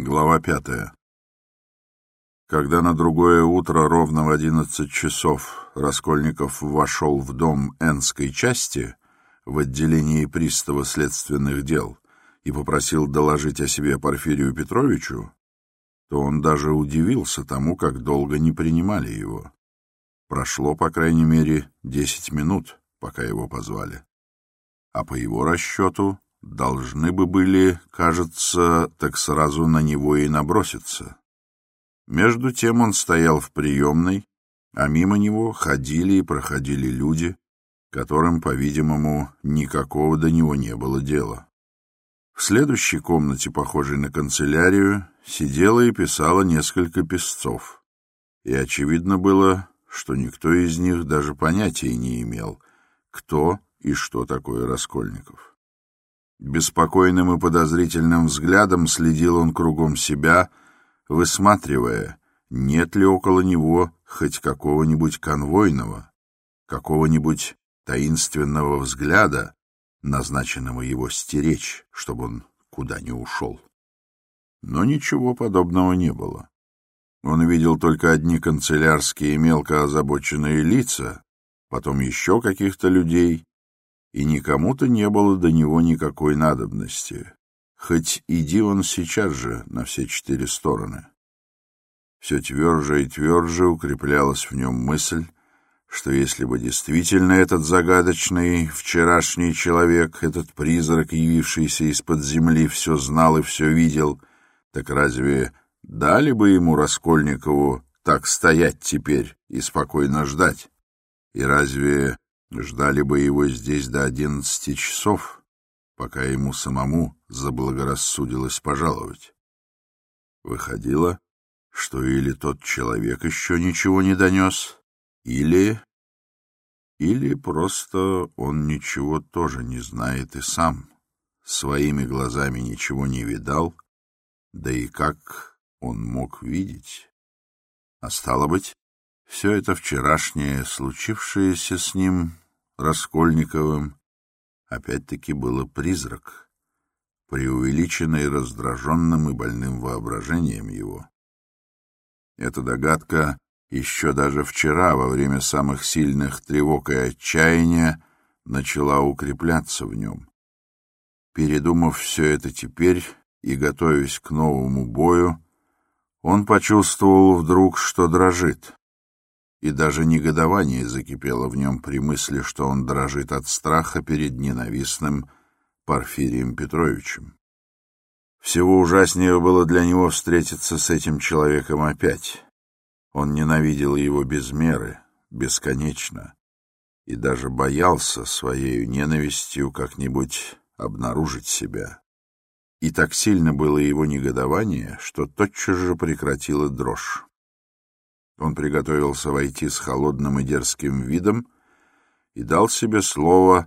Глава пятая. Когда на другое утро ровно в одиннадцать часов Раскольников вошел в дом Энской части в отделении пристава следственных дел и попросил доложить о себе Порфирию Петровичу, то он даже удивился тому, как долго не принимали его. Прошло, по крайней мере, десять минут, пока его позвали. А по его расчету должны бы были, кажется, так сразу на него и наброситься. Между тем он стоял в приемной, а мимо него ходили и проходили люди, которым, по-видимому, никакого до него не было дела. В следующей комнате, похожей на канцелярию, сидела и писала несколько писцов, и очевидно было, что никто из них даже понятия не имел, кто и что такое Раскольников. Беспокойным и подозрительным взглядом следил он кругом себя, высматривая, нет ли около него хоть какого-нибудь конвойного, какого-нибудь таинственного взгляда, назначенного его стеречь, чтобы он куда не ушел. Но ничего подобного не было. Он видел только одни канцелярские мелко озабоченные лица, потом еще каких-то людей, и никому-то не было до него никакой надобности, хоть иди он сейчас же на все четыре стороны. Все тверже и тверже укреплялась в нем мысль, что если бы действительно этот загадочный вчерашний человек, этот призрак, явившийся из-под земли, все знал и все видел, так разве дали бы ему Раскольникову так стоять теперь и спокойно ждать? И разве Ждали бы его здесь до одиннадцати часов, пока ему самому заблагорассудилось пожаловать. Выходило, что или тот человек еще ничего не донес, или... Или просто он ничего тоже не знает и сам, своими глазами ничего не видал, да и как он мог видеть? А стало быть, все это вчерашнее, случившееся с ним, Раскольниковым, опять-таки было призрак, преувеличенный раздраженным и больным воображением его. Эта догадка еще даже вчера, во время самых сильных тревог и отчаяния, начала укрепляться в нем. Передумав все это теперь и готовясь к новому бою, он почувствовал вдруг, что дрожит и даже негодование закипело в нем при мысли, что он дрожит от страха перед ненавистным Порфирием Петровичем. Всего ужаснее было для него встретиться с этим человеком опять. Он ненавидел его без меры, бесконечно, и даже боялся своей ненавистью как-нибудь обнаружить себя. И так сильно было его негодование, что тотчас же прекратила дрожь. Он приготовился войти с холодным и дерзким видом и дал себе слово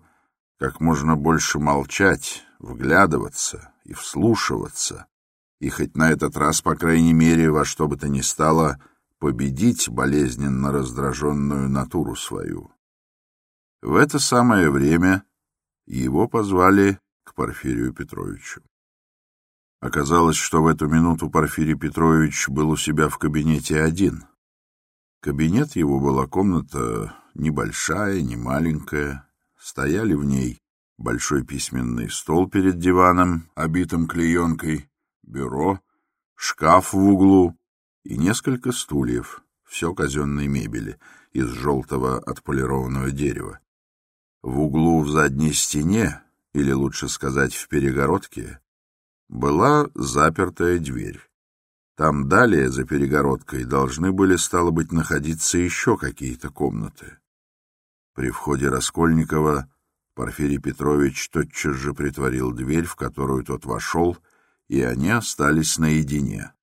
как можно больше молчать, вглядываться и вслушиваться, и хоть на этот раз, по крайней мере, во что бы то ни стало, победить болезненно раздраженную натуру свою. В это самое время его позвали к Порфирию Петровичу. Оказалось, что в эту минуту Порфирий Петрович был у себя в кабинете один — Кабинет его была комната небольшая, не маленькая. Стояли в ней большой письменный стол перед диваном, обитым клеенкой, бюро, шкаф в углу и несколько стульев, все казенной мебели, из желтого отполированного дерева. В углу в задней стене, или лучше сказать в перегородке, была запертая дверь. Там далее, за перегородкой, должны были, стало быть, находиться еще какие-то комнаты. При входе Раскольникова Порфирий Петрович тотчас же притворил дверь, в которую тот вошел, и они остались наедине.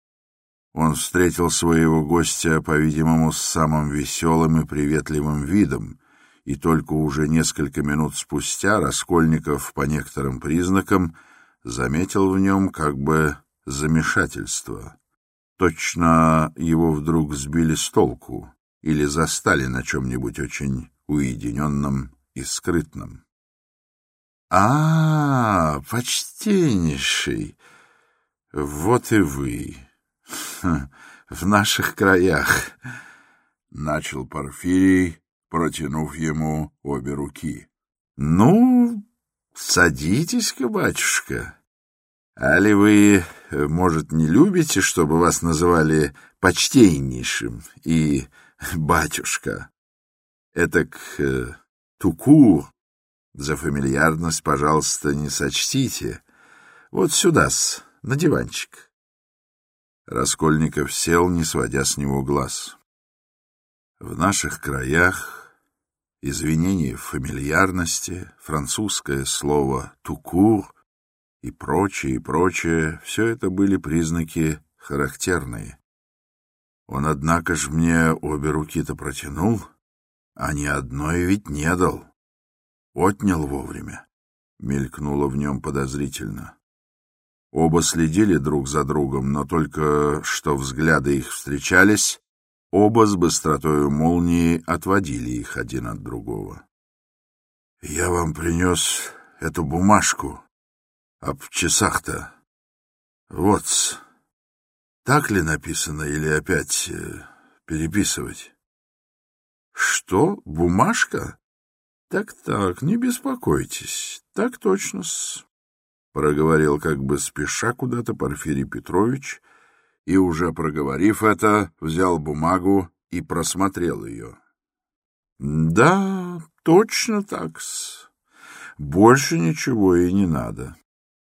Он встретил своего гостя, по-видимому, с самым веселым и приветливым видом, и только уже несколько минут спустя Раскольников, по некоторым признакам, заметил в нем как бы замешательство. Точно его вдруг сбили с толку или застали на чем-нибудь очень уединенном и скрытном. — А, почтеннейший! Вот и вы. В наших краях, — начал Порфирий, протянув ему обе руки. — Ну, садитесь-ка, батюшка. Али вы, может, не любите, чтобы вас называли почтеннейшим и батюшка? Этак э, туку за фамильярность, пожалуйста, не сочтите. Вот сюда-с, на диванчик. Раскольников сел, не сводя с него глаз. В наших краях извинение фамильярности, французское слово «тукур» и прочее, и прочее — все это были признаки характерные. Он, однако ж, мне обе руки-то протянул, а ни одной ведь не дал. Отнял вовремя. Мелькнуло в нем подозрительно. Оба следили друг за другом, но только что взгляды их встречались, оба с быстротою молнии отводили их один от другого. — Я вам принес эту бумажку об часах-то. Вот, так ли написано или опять э, переписывать? — Что, бумажка? Так-так, не беспокойтесь, так точно-с. — проговорил как бы спеша куда-то Порфирий Петрович, и, уже проговорив это, взял бумагу и просмотрел ее. — Да, точно так-с. Больше ничего и не надо, —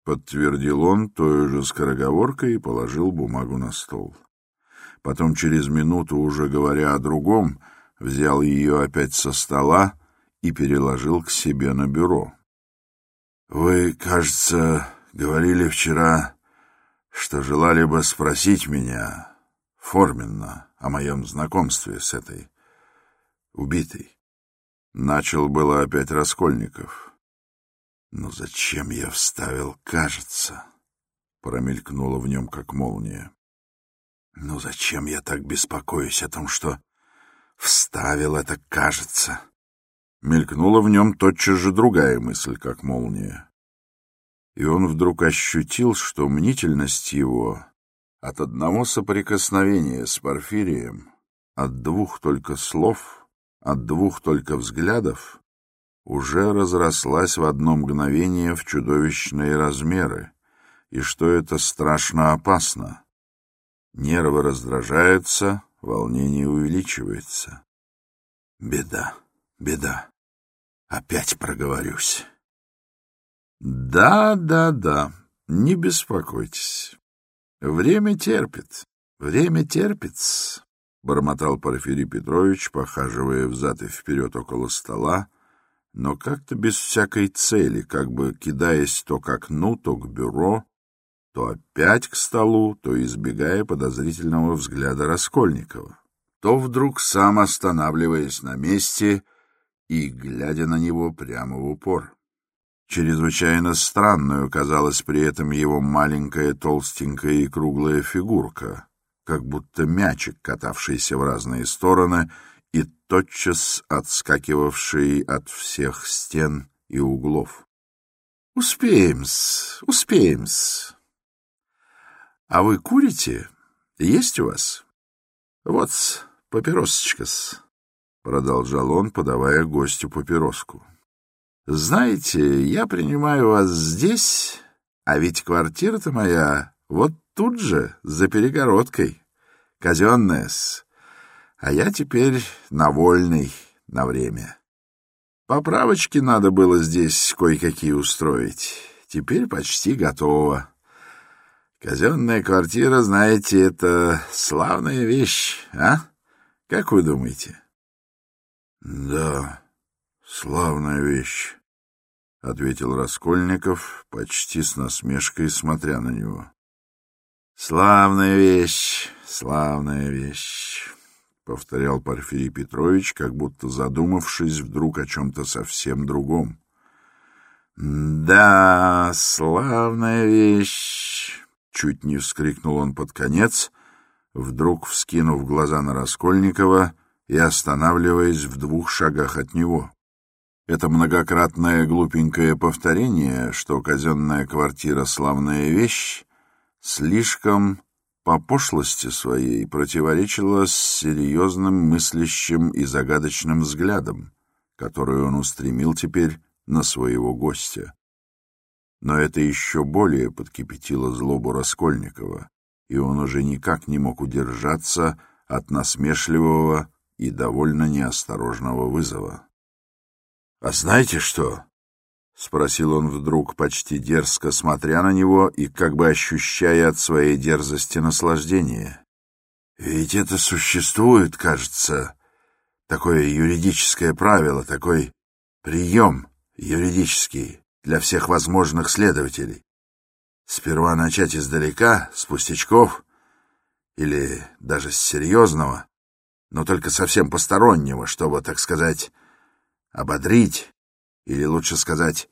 подтвердил он той же скороговоркой и положил бумагу на стол. Потом, через минуту, уже говоря о другом, взял ее опять со стола и переложил к себе на бюро. Вы, кажется, говорили вчера, что желали бы спросить меня форменно о моем знакомстве с этой убитой. Начал было опять Раскольников. Но зачем я вставил «кажется»? Промелькнуло в нем, как молния. Ну зачем я так беспокоюсь о том, что вставил это «кажется»? Мелькнула в нем тотчас же другая мысль, как молния. И он вдруг ощутил, что мнительность его от одного соприкосновения с Порфирием, от двух только слов, от двух только взглядов, уже разрослась в одно мгновение в чудовищные размеры, и что это страшно опасно. Нервы раздражаются, волнение увеличивается. Беда, беда. Опять проговорюсь. Да, да, да, не беспокойтесь. Время терпит, время терпит, — бормотал Порфирий Петрович, похаживая взад и вперед около стола, но как-то без всякой цели, как бы кидаясь то к окну, то к бюро, то опять к столу, то избегая подозрительного взгляда Раскольникова, то вдруг сам останавливаясь на месте и глядя на него прямо в упор. Чрезвычайно странную казалась при этом его маленькая толстенькая и круглая фигурка, как будто мячик, катавшийся в разные стороны и тотчас отскакивавший от всех стен и углов. «Успеем-с, успеем-с. А вы курите? Есть у вас? Вот, папиросочка-с». — продолжал он, подавая гостю папироску. — Знаете, я принимаю вас здесь, а ведь квартира-то моя вот тут же, за перегородкой, казенная-с, а я теперь на вольной на время. Поправочки надо было здесь кое-какие устроить. Теперь почти готово. Казенная квартира, знаете, это славная вещь, а? Как вы думаете? — Да, славная вещь, — ответил Раскольников, почти с насмешкой смотря на него. — Славная вещь, славная вещь, — повторял Порфирий Петрович, как будто задумавшись вдруг о чем-то совсем другом. — Да, славная вещь, — чуть не вскрикнул он под конец, вдруг вскинув глаза на Раскольникова — и останавливаясь в двух шагах от него. Это многократное глупенькое повторение, что казенная квартира — славная вещь, слишком по пошлости своей противоречила с серьезным мыслящим и загадочным взглядом, который он устремил теперь на своего гостя. Но это еще более подкипятило злобу Раскольникова, и он уже никак не мог удержаться от насмешливого и довольно неосторожного вызова. — А знаете что? — спросил он вдруг, почти дерзко смотря на него и как бы ощущая от своей дерзости наслаждение. «Ведь это существует, кажется, такое юридическое правило, такой прием юридический для всех возможных следователей. Сперва начать издалека, с пустячков, или даже с серьезного, но только совсем постороннего, чтобы, так сказать, ободрить, или лучше сказать,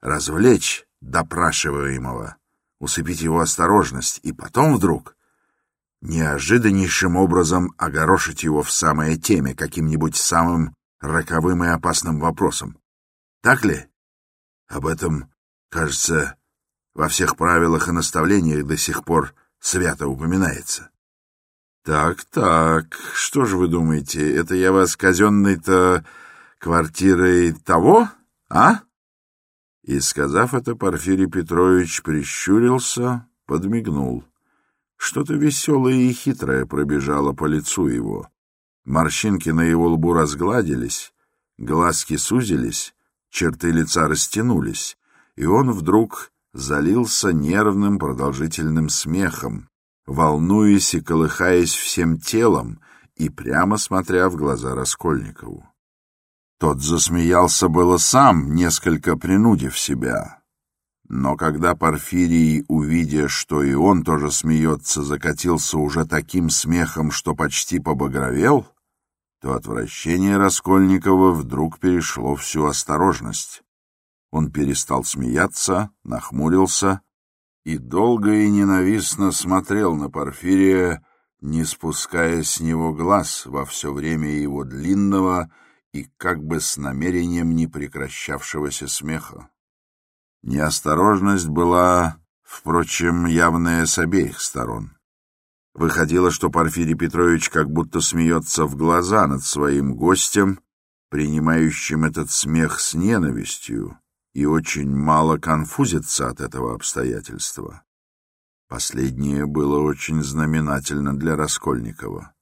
развлечь допрашиваемого, усыпить его осторожность, и потом вдруг неожиданнейшим образом огорошить его в самой теме каким-нибудь самым роковым и опасным вопросом. Так ли? Об этом, кажется, во всех правилах и наставлениях до сих пор свято упоминается. Так, так, что же вы думаете, это я вас казенной-то квартирой того, а? И, сказав это, Порфирий Петрович прищурился, подмигнул. Что-то веселое и хитрое пробежало по лицу его. Морщинки на его лбу разгладились, глазки сузились, черты лица растянулись, и он вдруг залился нервным продолжительным смехом, волнуясь и колыхаясь всем телом и прямо смотря в глаза Раскольникову. Тот засмеялся было сам, несколько принудив себя. Но когда Порфирий, увидя, что и он тоже смеется, закатился уже таким смехом, что почти побагровел, то отвращение Раскольникова вдруг перешло всю осторожность. Он перестал смеяться, нахмурился и долго и ненавистно смотрел на Порфирия, не спуская с него глаз во все время его длинного и как бы с намерением не прекращавшегося смеха. Неосторожность была, впрочем, явная с обеих сторон. Выходило, что Порфирий Петрович как будто смеется в глаза над своим гостем, принимающим этот смех с ненавистью, и очень мало конфузится от этого обстоятельства. Последнее было очень знаменательно для Раскольникова.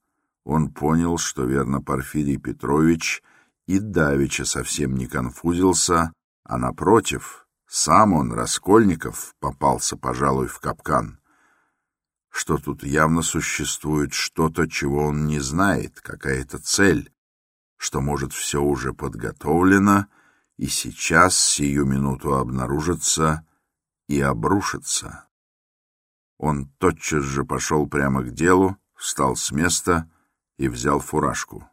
Он понял, что верно Порфирий Петрович — и Давича совсем не конфузился, а, напротив, сам он, Раскольников, попался, пожалуй, в капкан. Что тут явно существует что-то, чего он не знает, какая-то цель, что, может, все уже подготовлено, и сейчас, сию минуту, обнаружится и обрушится. Он тотчас же пошел прямо к делу, встал с места и взял фуражку.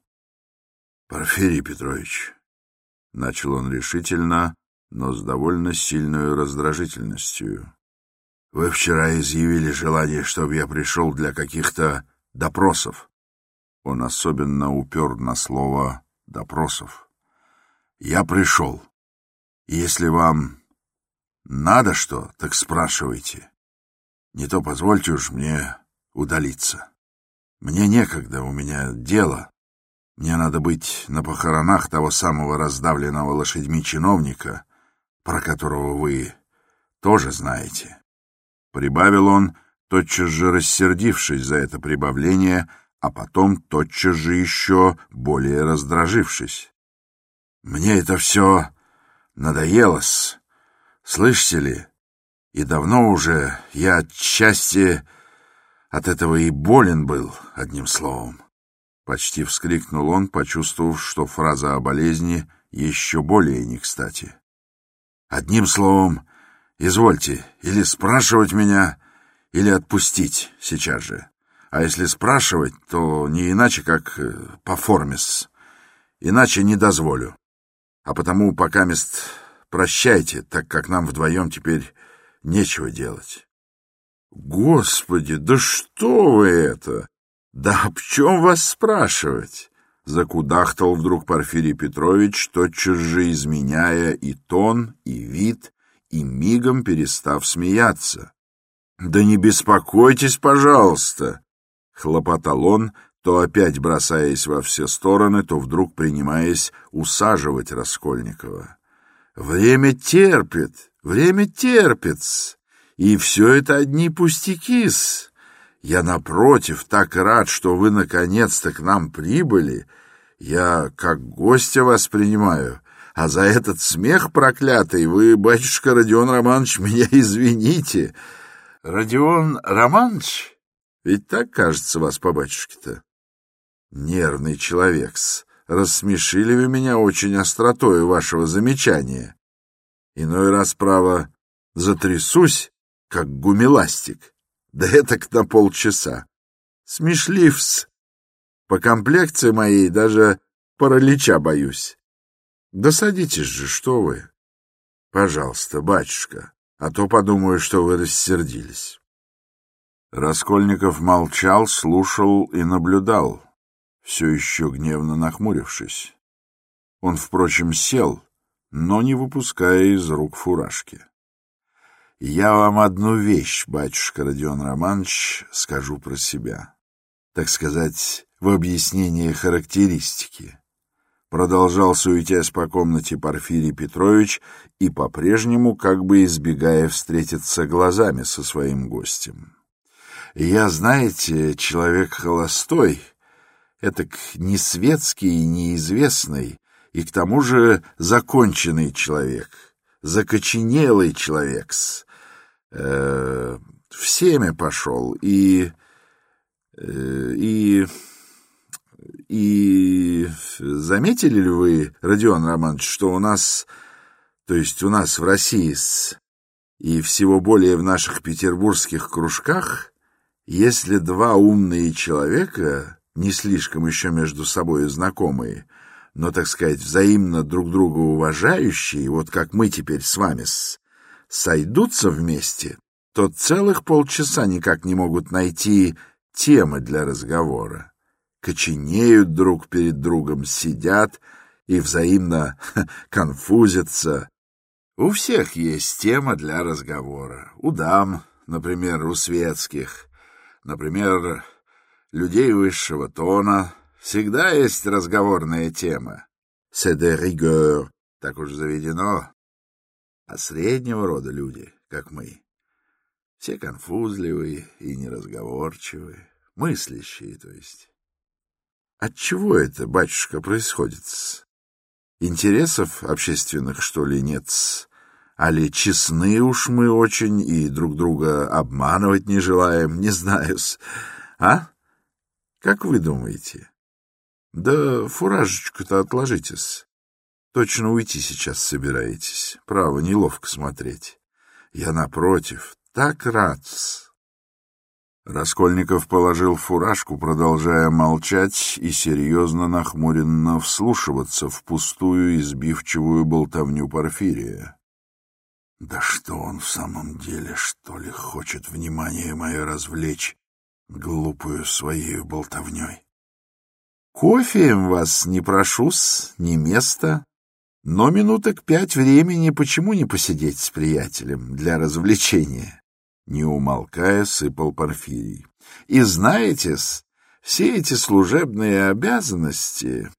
Порфирий Петрович, — начал он решительно, но с довольно сильной раздражительностью. — Вы вчера изъявили желание, чтобы я пришел для каких-то допросов. Он особенно упер на слово «допросов». Я пришел. Если вам надо что, так спрашивайте. Не то позвольте уж мне удалиться. Мне некогда, у меня дело. Мне надо быть на похоронах того самого раздавленного лошадьми чиновника, про которого вы тоже знаете. Прибавил он, тотчас же рассердившись за это прибавление, а потом тотчас же еще более раздражившись. Мне это все надоело-с, слышите ли? И давно уже я отчасти от этого и болен был, одним словом. Почти вскрикнул он, почувствовав, что фраза о болезни еще более не кстати. Одним словом, извольте или спрашивать меня, или отпустить сейчас же. А если спрашивать, то не иначе, как э, по формис. Иначе не дозволю. А потому пока мест прощайте, так как нам вдвоем теперь нечего делать. Господи, да что вы это? Да об чем вас спрашивать? Закудахтал вдруг Порфирий Петрович, тотчас же изменяя и тон, и вид, и мигом перестав смеяться. Да не беспокойтесь, пожалуйста, — хлопотал он, то опять бросаясь во все стороны, то вдруг принимаясь усаживать Раскольникова. Время терпит, время терпит, и все это одни пустяки-с. Я, напротив, так рад, что вы наконец-то к нам прибыли. Я как гостя вас принимаю, а за этот смех проклятый вы, батюшка Родион Романович, меня извините. Родион Романович? Ведь так, кажется, вас по батюшке-то. Нервный человек-с. Рассмешили вы меня очень остротою вашего замечания. Иной раз, право, затрясусь, как гумиластик. Да это на полчаса. Смешливс. По комплекции моей даже паралича боюсь. Да садитесь же, что вы. Пожалуйста, батюшка, а то подумаю, что вы рассердились. Раскольников молчал, слушал и наблюдал, все еще гневно нахмурившись. Он, впрочем, сел, но не выпуская из рук фуражки. Я вам одну вещь, батюшка Родион Романович, скажу про себя. Так сказать, в объяснении характеристики. Продолжал суетясь по комнате Порфирий Петрович и по-прежнему как бы избегая встретиться глазами со своим гостем. Я, знаете, человек холостой, этак не светский и неизвестный, и к тому же законченный человек, закоченелый человек-с, э, в семя пошел и... Э, и... И заметили ли вы, Родион Романович, что у нас, то есть у нас в России и всего более в наших петербургских кружках, если два умные человека, не слишком еще между собой знакомые, но, так сказать, взаимно друг друга уважающие, вот как мы теперь с вами, сойдутся вместе, то целых полчаса никак не могут найти темы для разговора. Коченеют друг перед другом, сидят и взаимно конфузятся. У всех есть тема для разговора. У дам, например, у светских, например, людей высшего тона, всегда есть разговорная тема. C'est de rigueur, так уж заведено. А среднего рода люди, как мы, все конфузливые и неразговорчивые, мыслящие, то есть. Отчего это, батюшка, происходит? Интересов общественных, что ли, нет? А ли честны уж мы очень и друг друга обманывать не желаем, не знаю -с. А? Как вы думаете? Да фуражечку-то отложитесь. Точно уйти сейчас собираетесь. Право, неловко смотреть. Я, напротив, так рад -с. Раскольников положил фуражку, продолжая молчать и серьезно нахмуренно вслушиваться в пустую избивчивую болтовню Порфирия. Да что он в самом деле, что ли, хочет внимание мое развлечь глупую своей болтовней? Кофеем вас не прошу-с, ни места, но минуток пять времени почему не посидеть с приятелем для развлечения? Не умолкая, сыпал Порфирий. И знаете-с, все эти служебные обязанности...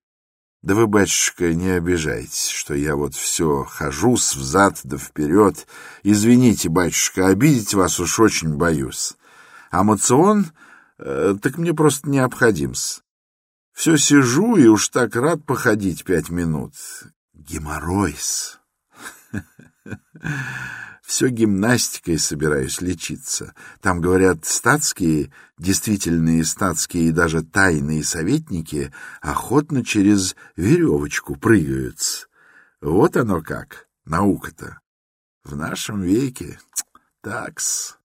Да вы, батюшка, не обижайтесь, что я вот все хожусь взад да вперед. Извините, батюшка, обидеть вас уж очень боюсь. А мацион, э, так мне просто необходим-с. Все сижу и уж так рад походить пять минут. Геморройс. Все гимнастикой собираюсь лечиться. Там, говорят, статские, действительные статские и даже тайные советники охотно через веревочку прыгают. Вот оно как, наука-то. В нашем веке такс.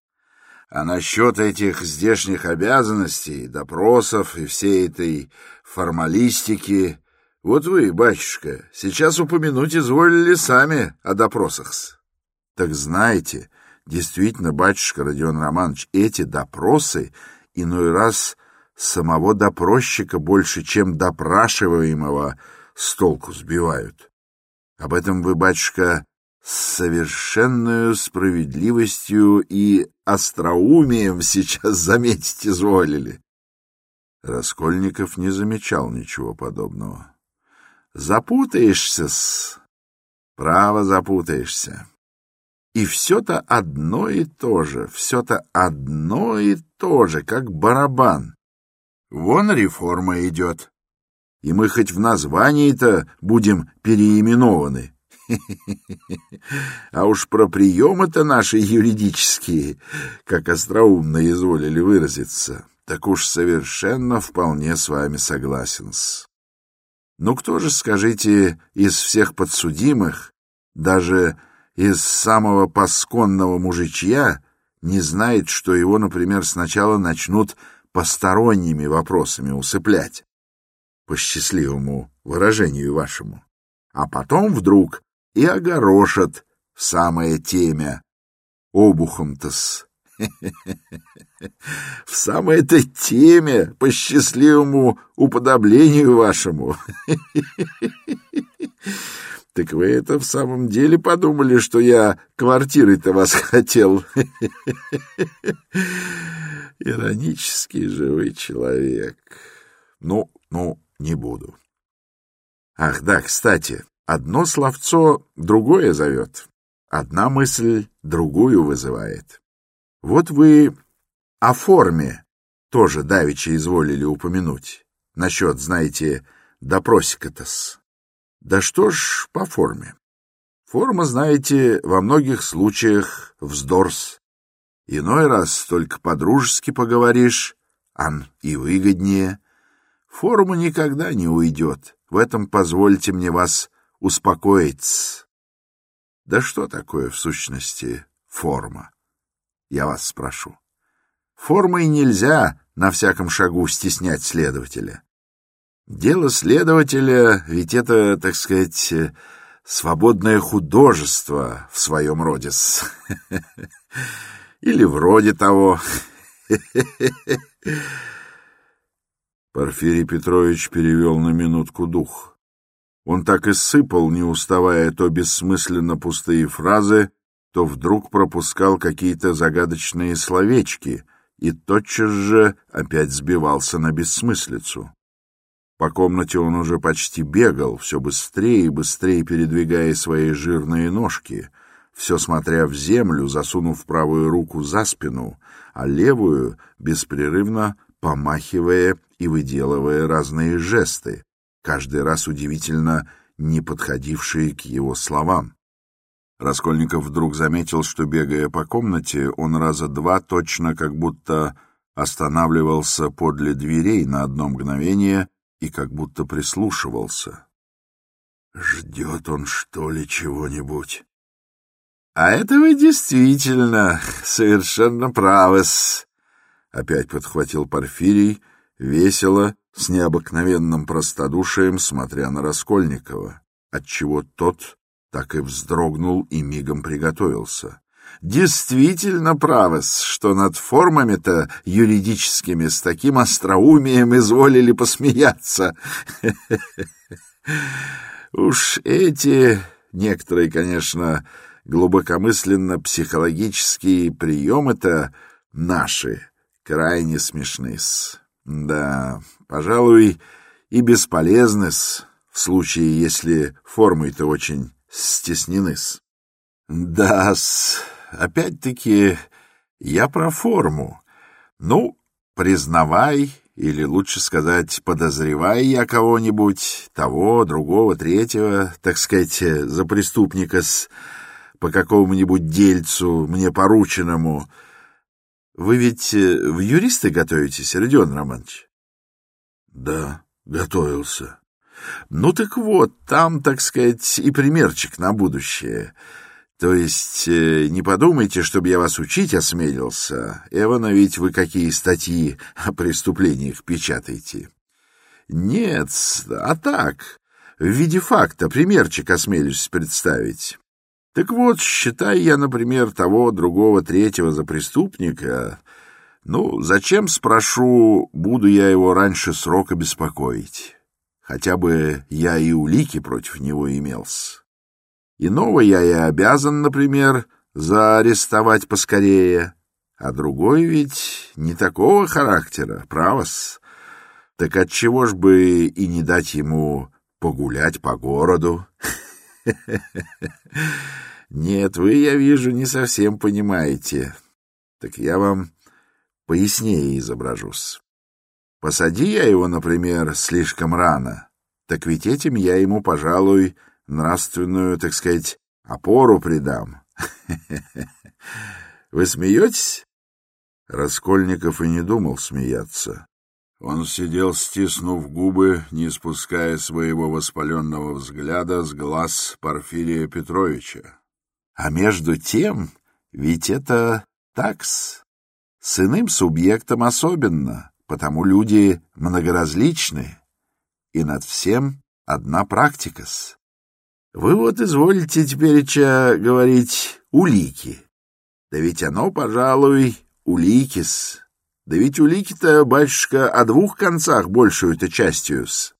А насчет этих здешних обязанностей, допросов и всей этой формалистики... Вот вы, батюшка, сейчас упомянуть изволили сами о допросах-с. Так знаете, действительно, батюшка Родион Романович, эти допросы иной раз самого допросчика больше, чем допрашиваемого с толку сбивают. Об этом вы, батюшка, с совершенную справедливостью и остроумием сейчас заметить изволили. Раскольников не замечал ничего подобного. Запутаешься-с, право запутаешься. И все-то одно и то же, все-то одно и то же, как барабан. Вон реформа идет. И мы хоть в названии-то будем переименованы. А уж про приемы-то наши юридические, как остроумно изволили выразиться, так уж совершенно вполне с вами согласен -с. Ну кто же, скажите, из всех подсудимых, даже из самого пасконного мужичья, не знает, что его, например, сначала начнут посторонними вопросами усыплять, по счастливому выражению вашему, а потом вдруг и огорошат в самое темя обухом-то-с. В самой-то теме, по счастливому уподоблению вашему. Так вы это в самом деле подумали, что я квартирой-то вас хотел? Иронический живой человек. Ну, ну, не буду. Ах, да, кстати, одно словцо другое зовет. Одна мысль другую вызывает. Вот вы о форме тоже давеча изволили упомянуть. Насчет, знаете, допросика-то-с. Да что ж по форме? Форма, знаете, во многих случаях вздорс. Иной раз только по-дружески поговоришь, ан и выгоднее. Форма никогда не уйдет. В этом позвольте мне вас успокоить. Да что такое в сущности форма? Я вас спрошу. Формой нельзя на всяком шагу стеснять следователя. Дело следователя, ведь это, так сказать, свободное художество в своем роде. Или вроде того. Порфирий Петрович перевел на минутку дух. Он так и сыпал, не уставая, то бессмысленно пустые фразы, то вдруг пропускал какие-то загадочные словечки и тотчас же опять сбивался на бессмыслицу. По комнате он уже почти бегал, все быстрее и быстрее передвигая свои жирные ножки, все смотря в землю, засунув правую руку за спину, а левую беспрерывно помахивая и выделывая разные жесты, каждый раз удивительно не подходившие к его словам. Раскольников вдруг заметил, что, бегая по комнате, он раза два точно как будто останавливался подле дверей на одно мгновение и как будто прислушивался. Ждет он, что ли, чего-нибудь? — А это вы действительно совершенно правы-с, — опять подхватил Порфирий, весело, с необыкновенным простодушием, смотря на Раскольникова, отчего тот так и вздрогнул и мигом приготовился. Действительно правос, что над формами-то юридическими с таким остроумием изволили посмеяться. Уж эти, некоторые, конечно, глубокомысленно-психологические приемы-то наши, крайне смешны-с. Да, пожалуй, и бесполезны-с, в случае, если формы-то очень стеснены-с. Да-с, опять-таки, я про форму. Ну, признавай, или лучше сказать, подозревай я кого-нибудь, того, другого, третьего, так сказать, за преступника с по какому-нибудь дельцу, мне порученному. Вы ведь э, в юристы готовитесь, Родион Романович? Да, готовился. Ну так вот, там, так сказать, и примерчик на будущее. То есть э, не подумайте, чтобы я вас учить осмелился. Эвана, ведь вы какие статьи о преступлениях печатаете? Нет, а так, в виде факта примерчик осмелюсь представить. Так вот, считай я, например, того, другого, третьего за преступника. Ну, зачем, спрошу, буду я его раньше срока беспокоить? Хотя бы я и улики против него имелся. Иного я и обязан, например, заарестовать поскорее, а другой ведь не такого характера, правос. Так отчего ж бы и не дать ему погулять по городу? Нет, вы, я вижу, не совсем понимаете. Так я вам пояснее изображусь. Посади я его, например, слишком рано, так ведь этим я ему, пожалуй, нравственную, так сказать, опору придам. Вы смеетесь? Раскольников и не думал смеяться. Он сидел, стиснув губы, не спуская своего воспаленного взгляда с глаз Порфирия Петровича. А между тем, ведь это такс. С иным субъектом особенно, потому люди многоразличны, и над всем одна практикас. Вы вот изволите теперь говорить «улики». Да ведь оно, пожалуй, уликис. Да ведь улики-то, батюшка, о двух концах большую-то частью-с.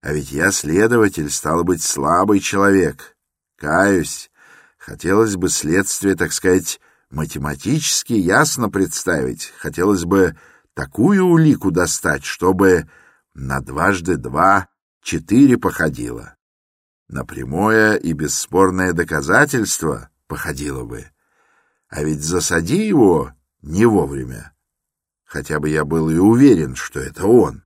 А ведь я следователь, стал быть, слабый человек. Каюсь, хотелось бы следствие, так сказать, математически ясно представить. Хотелось бы такую улику достать, чтобы на дважды два четыре походило. На прямое и бесспорное доказательство походило бы. А ведь засади его не вовремя. Хотя бы я был и уверен, что это он.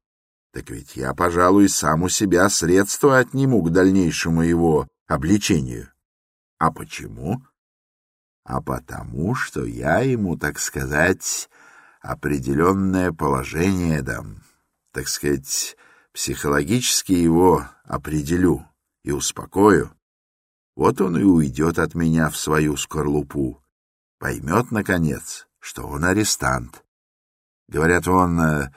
Так ведь я, пожалуй, сам у себя средства отниму к дальнейшему его обличению. А почему? А потому, что я ему, так сказать, определенное положение дам. Так сказать, психологически его определю и успокою. Вот он и уйдет от меня в свою скорлупу. Поймет, наконец, что он арестант. Говорят, он э,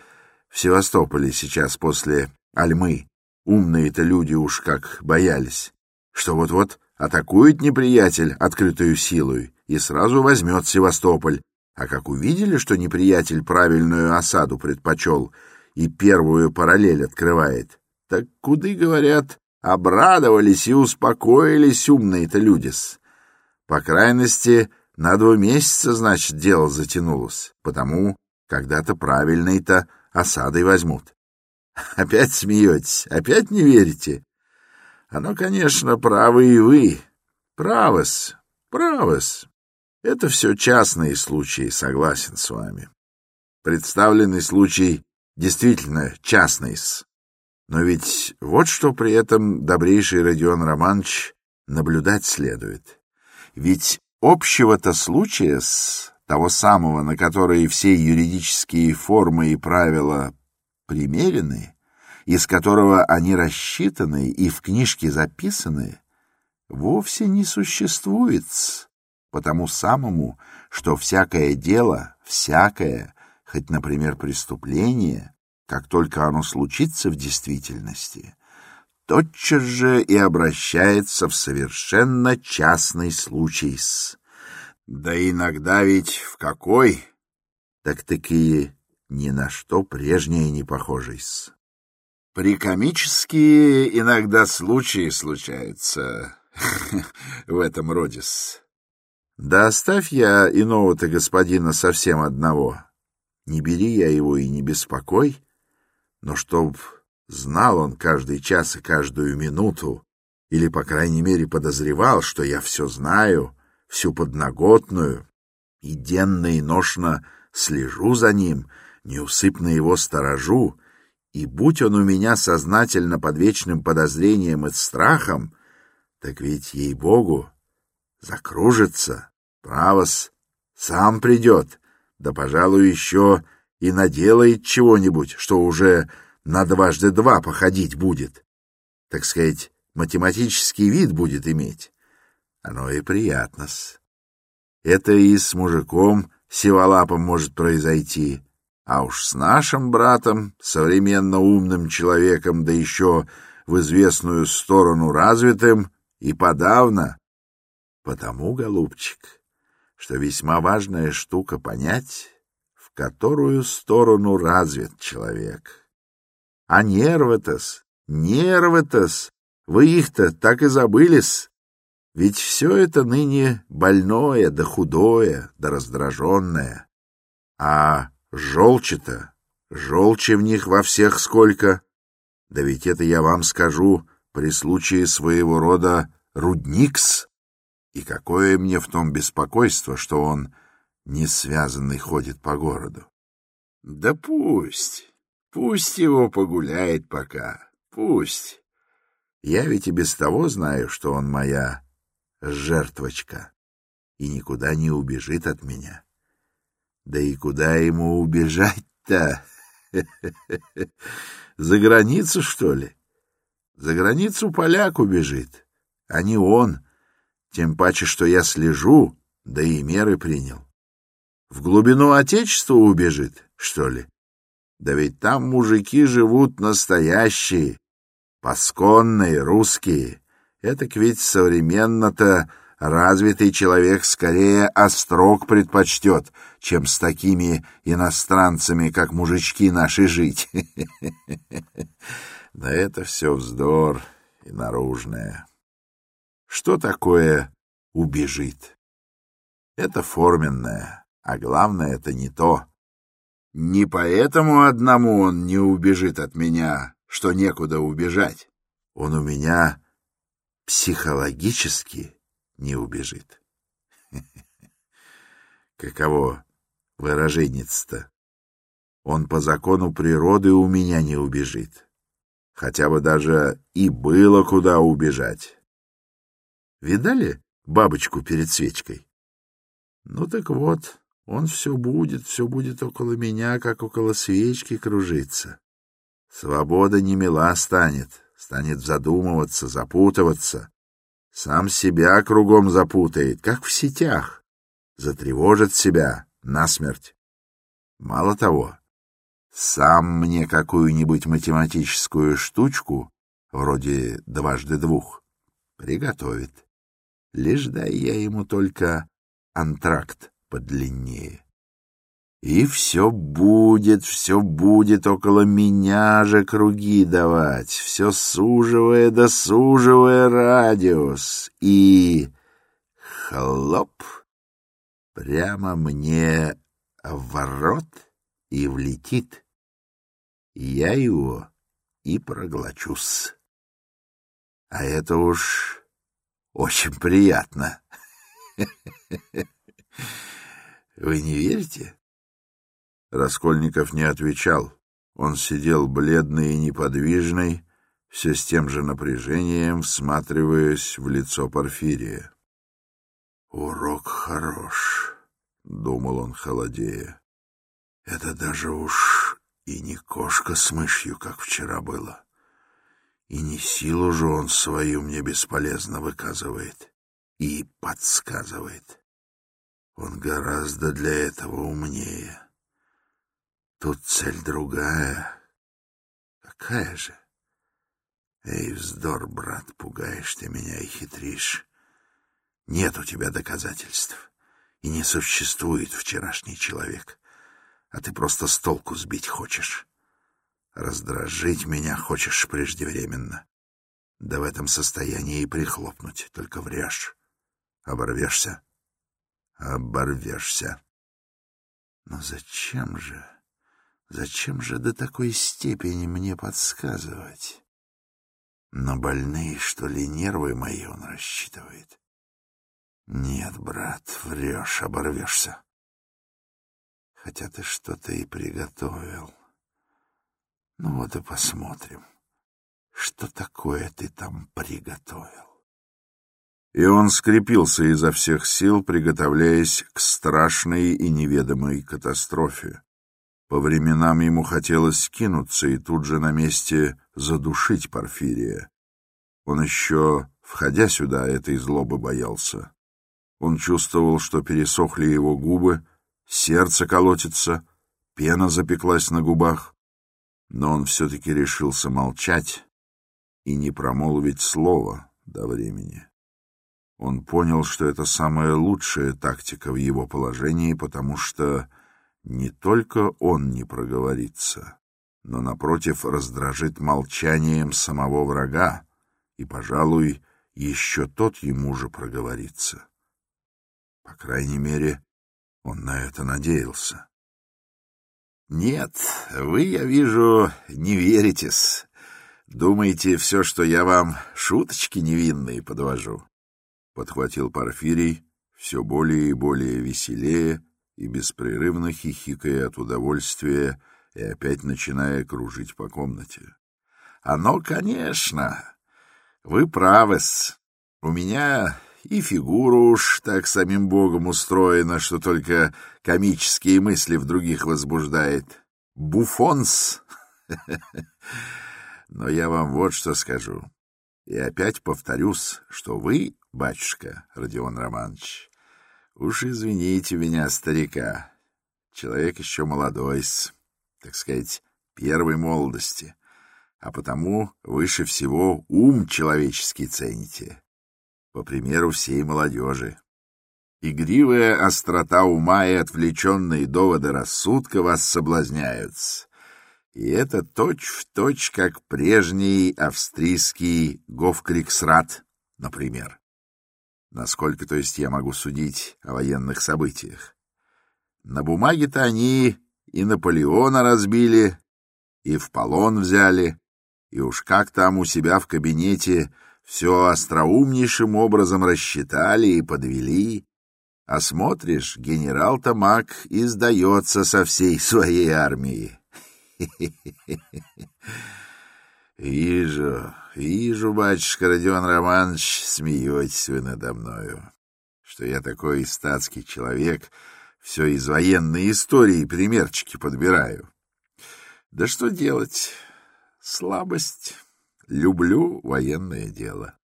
в Севастополе сейчас после Альмы. Умные-то люди уж как боялись, что вот-вот атакует неприятель открытую силой и сразу возьмет Севастополь. А как увидели, что неприятель правильную осаду предпочел и первую параллель открывает, так куды, говорят, обрадовались и успокоились умные-то люди-с. По крайности, на два месяца, значит, дело затянулось, потому когда-то правильной-то осадой возьмут. Опять смеетесь, опять не верите? Оно, конечно, правы и вы. Правос, правос. Это все частные случаи, согласен с вами. Представленный случай действительно частный. Но ведь вот что при этом добрейший Родион Романович наблюдать следует. Ведь общего-то случая с того самого, на который все юридические формы и правила примерены, из которого они рассчитаны и в книжке записаны, вовсе не существует, потому самому, что всякое дело, всякое, хоть, например, преступление, как только оно случится в действительности, тотчас же и обращается в совершенно частный случай с... Да иногда ведь в какой? Так-таки ни на что прежнее не похожий с... Прикомические иногда случаи случаются в этом роде -с. Да оставь я иного-то господина совсем одного. Не бери я его и не беспокой, но чтоб Знал он каждый час и каждую минуту, или, по крайней мере, подозревал, что я все знаю, всю подноготную, и денно и ношно слежу за ним, неусыпно его сторожу, и будь он у меня сознательно под вечным подозрением и страхом, так ведь, ей-богу, закружится, правос, сам придет, да, пожалуй, еще и наделает чего-нибудь, что уже на дважды два походить будет. Так сказать, математический вид будет иметь. Оно и приятно-с. Это и с мужиком сиволапом может произойти, а уж с нашим братом, современно умным человеком, да еще в известную сторону развитым, и подавно. Потому, голубчик, что весьма важная штука понять, в которую сторону развит человек. А нервы-то-с, нервы-то-с, вы их-то так и забылись. Ведь все это ныне больное, да худое, да раздраженное. А желчи-то, желчи в них во всех сколько. Да ведь это я вам скажу при случае своего рода рудникс. И какое мне в том беспокойство, что он не связанный ходит по городу. Да пусть, пусть его погуляет пока, пусть. Я ведь и без того знаю, что он моя жертвочка и никуда не убежит от меня. Да и куда ему убежать-то? За границу, что ли? За границу поляк убежит, а не он. Тем паче, что я слежу, да и меры принял. В глубину Отечества убежит, что ли? Да ведь там мужики живут настоящие, пасконные, русские. Это ведь современно-то развитый человек скорее острог предпочтет, чем с такими иностранцами, как мужички наши, жить. Да это все вздор и наружное. Что такое убежит? Это форменное, а главное, это не то. Не поэтому одному он не убежит от меня, что некуда убежать. Он у меня психологически не убежит. Каково выраженец-то? Он по закону природы у меня не убежит. Хотя бы даже и было куда убежать. Видали бабочку перед свечкой? Ну так вот, он все будет, все будет около меня, как около свечки кружиться. Свобода не мила станет, станет задумываться, запутываться. Сам себя кругом запутает, как в сетях. Затревожит себя насмерть. Мало того, сам мне какую-нибудь математическую штучку, вроде дважды двух, приготовит. Лишь дай я ему только антракт подлиннее. И все будет, все будет около меня же круги давать, все суживая да радиус. И хлоп, прямо мне в ворот и влетит. Я его и проглочусь. А это уж очень приятно. Вы не верите? Раскольников не отвечал. Он сидел бледный и неподвижный, все с тем же напряжением, всматриваясь в лицо Порфирия. «Урок хорош», — думал он, холодея. «Это даже уж и не кошка с мышью, как вчера было. И не силу же он свою мне бесполезно выказывает и подсказывает. Он гораздо для этого умнее». Тут цель другая. Какая же? Эй, вздор, брат, пугаешь ты меня и хитришь. Нет у тебя доказательств, и не существует вчерашний человек, а ты просто с толку сбить хочешь. Раздражить меня хочешь преждевременно. Да в этом состоянии и прихлопнуть, только врешь. Оборвешься? Оборвешься. Но зачем же... Зачем же до такой степени мне подсказывать? На больные, что ли, нервы мои он рассчитывает? Нет, брат, врешь, оборвешься. Хотя ты что-то и приготовил. Ну вот и посмотрим, что такое ты там приготовил. И он скрепился изо всех сил, приготовляясь к страшной и неведомой катастрофе. По временам ему хотелось кинуться и тут же на месте задушить Порфирия. Он еще, входя сюда, этой злобы боялся. Он чувствовал, что пересохли его губы, сердце колотится, пена запеклась на губах. Но он все-таки решился молчать и не промолвить слова до времени. Он понял, что это самая лучшая тактика в его положении, потому что не только он не проговорится, но, напротив, раздражит молчанием самого врага и, пожалуй, еще тот ему же проговорится. По крайней мере, он на это надеялся. — Нет, вы, я вижу, не веритесь. Думаете, все, что я вам шуточки невинные подвожу? Подхватил Порфирий, все более и более веселее и беспрерывно хихикая от удовольствия и опять начиная кружить по комнате. — Оно, конечно. Вы правы-с. У меня и фигура уж так самим богом устроена, что только комические мысли в других возбуждает. Буфонс! Но я вам вот что скажу. И опять повторюсь, что вы, батюшка Родион Романович, уж извините меня, старика, человек еще молодой, так сказать, первой молодости, а потому выше всего ум человеческий цените, по примеру всей молодежи. Игривая острота ума и отвлеченные доводы рассудка вас соблазняют, и это точь-в-точь, точь, как прежний австрийский Гофкриксрат, например. Насколько, то есть, я могу судить о военных событиях. На бумаге-то они и Наполеона разбили, и в полон взяли, и уж как там у себя в кабинете все остроумнейшим образом рассчитали и подвели. А смотришь, генерал Тамак издается со всей своей армией. Вижу, вижу, батюшка Родион Романович, смеетесь вы надо мною, что я такой статский человек, все из военной истории примерчики подбираю. Да что делать? Слабость. Люблю военное дело.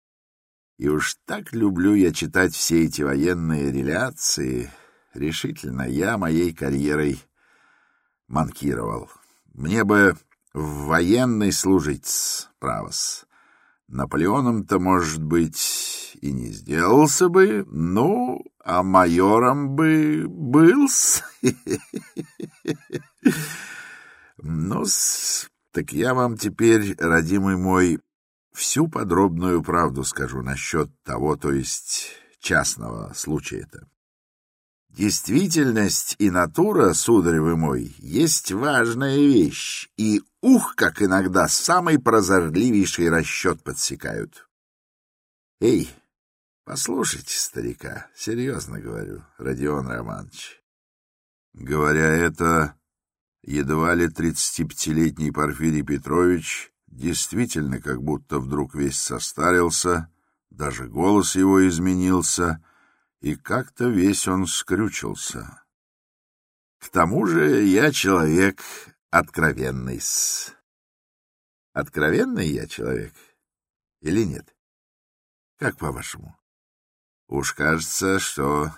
И уж так люблю я читать все эти военные реляции. Решительно я моей карьерой манкировал. Мне бы в военной служить, правос. Наполеоном-то, может быть, и не сделался бы, ну, а майором бы был ну так я вам теперь, родимый мой, всю подробную правду скажу насчет того, то есть частного случая-то. Действительность и натура, сударь мой, есть важная вещь, и ух, как иногда самый прозорливейший расчет подсекают. Эй, послушайте старика, серьезно говорю, Родион Романович. Говоря это, едва ли тридцатипятилетний Порфирий Петрович действительно как будто вдруг весь состарился, даже голос его изменился — и как-то весь он скрючился. К тому же я человек откровенный -с. Откровенный я человек или нет? Как по-вашему? Уж кажется, что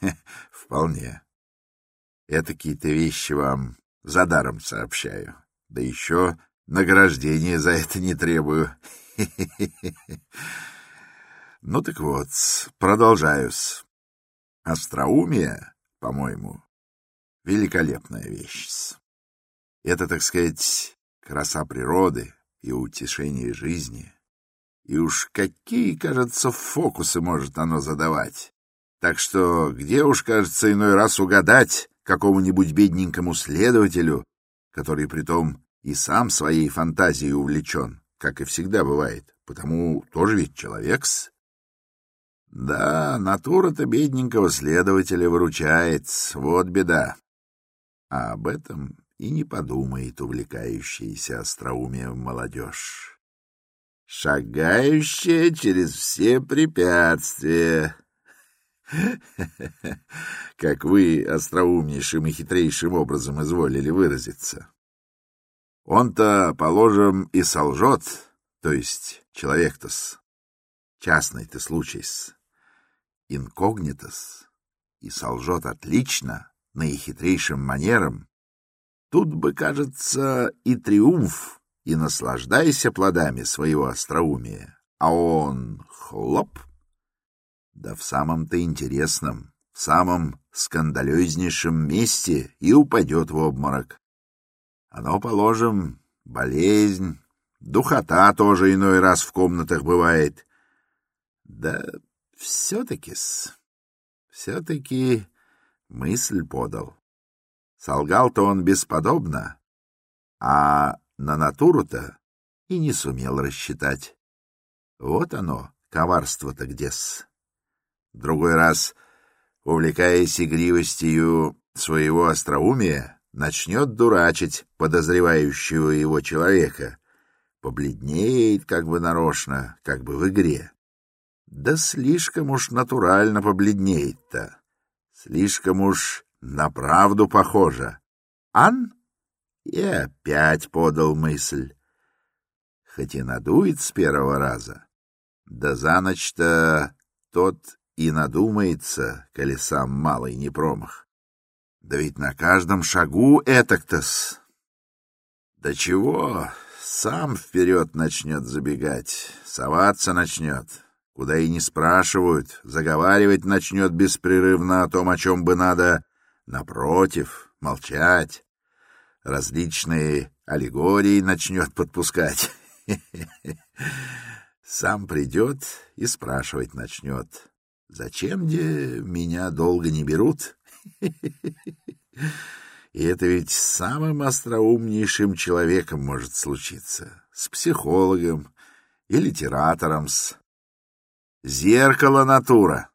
вполне. Я какие-то вещи вам за даром сообщаю. Да еще награждение за это не требую. Ну так вот, продолжаюсь. Остроумие, по-моему, великолепная вещь. Это, так сказать, краса природы и утешение жизни. И уж какие, кажется, фокусы может оно задавать. Так что где уж, кажется, иной раз угадать какому-нибудь бедненькому следователю, который притом и сам своей фантазией увлечен, как и всегда бывает, потому тоже ведь человек-с. Да, натура-то бедненького следователя выручает, вот беда. А об этом и не подумает увлекающаяся остроумием молодежь. Шагающая через все препятствия. Как вы остроумнейшим и хитрейшим образом изволили выразиться. Он-то, положим, и солжет, то есть человек-то-с, частный-то случай-с инкогнитос и солжет отлично, наихитрейшим манером, тут бы, кажется, и триумф, и наслаждайся плодами своего остроумия, а он хлоп. Да в самом-то интересном, в самом скандалезнейшем месте и упадет в обморок. Оно, положим, болезнь, духота тоже иной раз в комнатах бывает — Да все-таки-с, все-таки мысль подал. Солгал-то он бесподобно, а на натуру-то и не сумел рассчитать. Вот оно, коварство-то где-с. Другой раз, увлекаясь игривостью своего остроумия, начнет дурачить подозревающего его человека, побледнеет как бы нарочно, как бы в игре. Да слишком уж натурально побледнеет-то, слишком уж на правду похоже. Ан? И опять подал мысль. Хоть и надует с первого раза, да за ночь-то тот и надумается, коли сам малый не промах. Да ведь на каждом шагу этак-то-с. Да чего, сам вперед начнет забегать, соваться начнет, куда и не спрашивают, заговаривать начнет беспрерывно о том, о чем бы надо, напротив, молчать, различные аллегории начнет подпускать. Сам придет и спрашивать начнет, зачем где меня долго не берут? И это ведь с самым остроумнейшим человеком может случиться, с психологом и литератором с... Зеркало натура.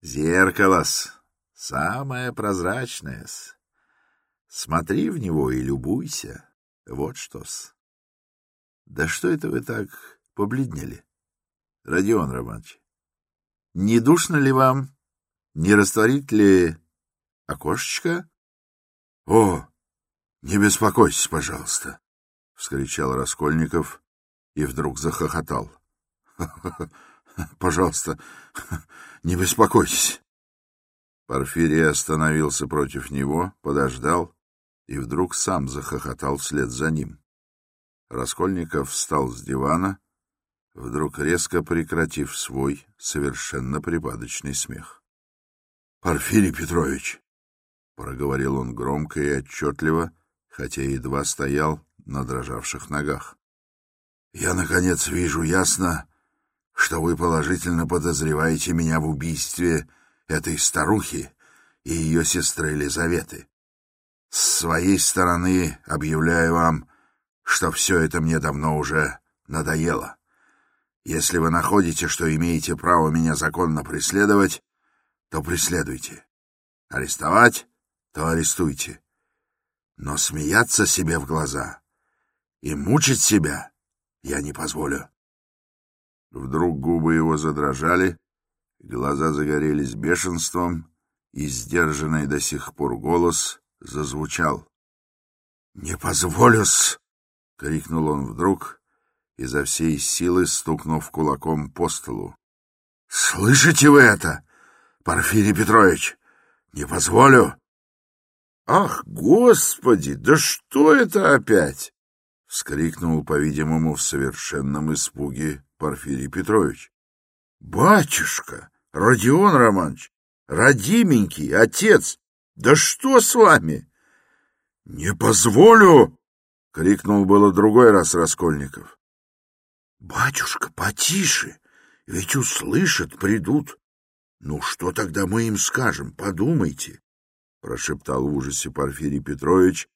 Зеркало-с. Самое прозрачное-с. Смотри в него и любуйся. Вот что-с. Да что это вы так побледнели, Родион Романович? Не душно ли вам? Не растворит ли окошечко? — О, не беспокойтесь, пожалуйста, — вскричал Раскольников и вдруг захохотал. — Пожалуйста, не беспокойтесь. Порфирий остановился против него, подождал и вдруг сам захохотал вслед за ним. Раскольников встал с дивана, вдруг резко прекратив свой совершенно припадочный смех. — Порфирий Петрович! — проговорил он громко и отчетливо, хотя едва стоял на дрожавших ногах. — Я, наконец, вижу ясно, что вы положительно подозреваете меня в убийстве этой старухи и ее сестры Елизаветы. С своей стороны объявляю вам, что все это мне давно уже надоело. Если вы находите, что имеете право меня законно преследовать, то преследуйте. Арестовать то арестуйте. Но смеяться себе в глаза и мучить себя я не позволю. Вдруг губы его задрожали, глаза загорелись бешенством, и сдержанный до сих пор голос зазвучал. — Не позволю-с! — крикнул он вдруг, изо всей силы стукнув кулаком по столу. — Слышите вы это, Порфирий Петрович? Не позволю! «Ах, Господи, да что это опять?» — вскрикнул, по-видимому, в совершенном испуге Порфирий Петрович. «Батюшка, Родион Романович, родименький, отец, да что с вами?» «Не позволю!» — крикнул было другой раз Раскольников. «Батюшка, потише, ведь услышат, придут. Ну что тогда мы им скажем, подумайте?» прошептал в ужасе Порфирий Петрович,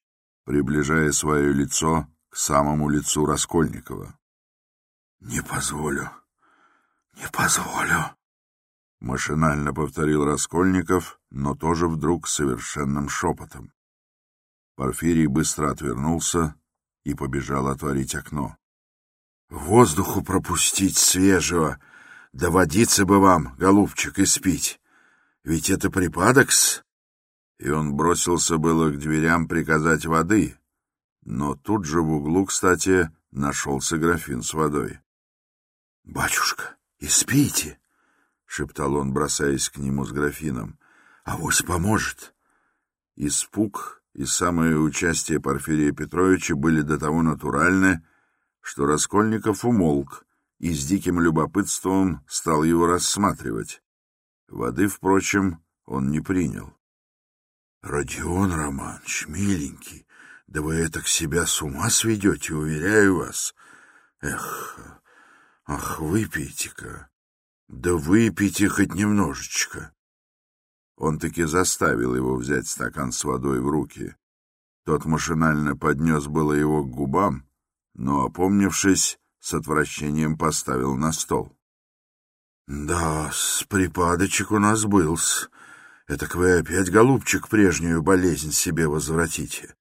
приближая свое лицо к самому лицу Раскольникова. — Не позволю, не позволю, — машинально повторил Раскольников, но тоже вдруг совершенным шепотом. Порфирий быстро отвернулся и побежал отворить окно. — Воздуху пропустить свежего, да водиться бы вам, голубчик, и спить. Ведь это припадок-с и он бросился было к дверям приказать воды, но тут же в углу, кстати, нашелся графин с водой. — Батюшка, испейте! — шептал он, бросаясь к нему с графином. — Авось поможет! Испуг и самое участие Порфирия Петровича были до того натуральны, что Раскольников умолк и с диким любопытством стал его рассматривать. Воды, впрочем, он не принял. — Родион Романович, миленький, да вы это к себя с ума сведете, уверяю вас. Эх, ах, выпейте-ка. Да выпейте хоть немножечко. Он таки заставил его взять стакан с водой в руки. Тот машинально поднес было его к губам, но, опомнившись, с отвращением поставил на стол. — Да, с припадочек у нас был-с. Этак вы опять, голубчик, прежнюю болезнь себе возвратите.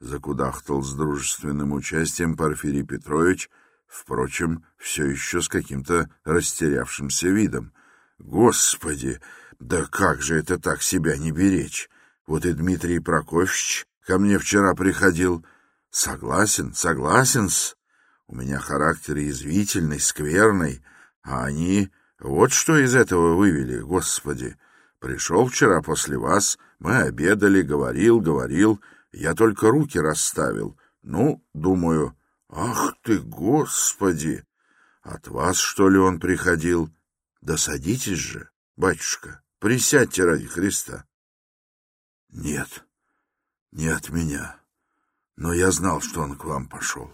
Закудахтал с дружественным участием Порфирий Петрович, впрочем, все еще с каким-то растерявшимся видом. Господи, да как же это так себя не беречь? Вот и Дмитрий Прокофьевич ко мне вчера приходил. Согласен, согласен-с. У меня характер язвительный, скверный, а они... Вот что из этого вывели, господи. Пришел вчера после вас, мы обедали, говорил, говорил, я только руки расставил. Ну, думаю, ах ты, господи! От вас, что ли, он приходил? Да садитесь же, батюшка, присядьте ради Христа. Нет, не от меня. Но я знал, что он к вам пошел.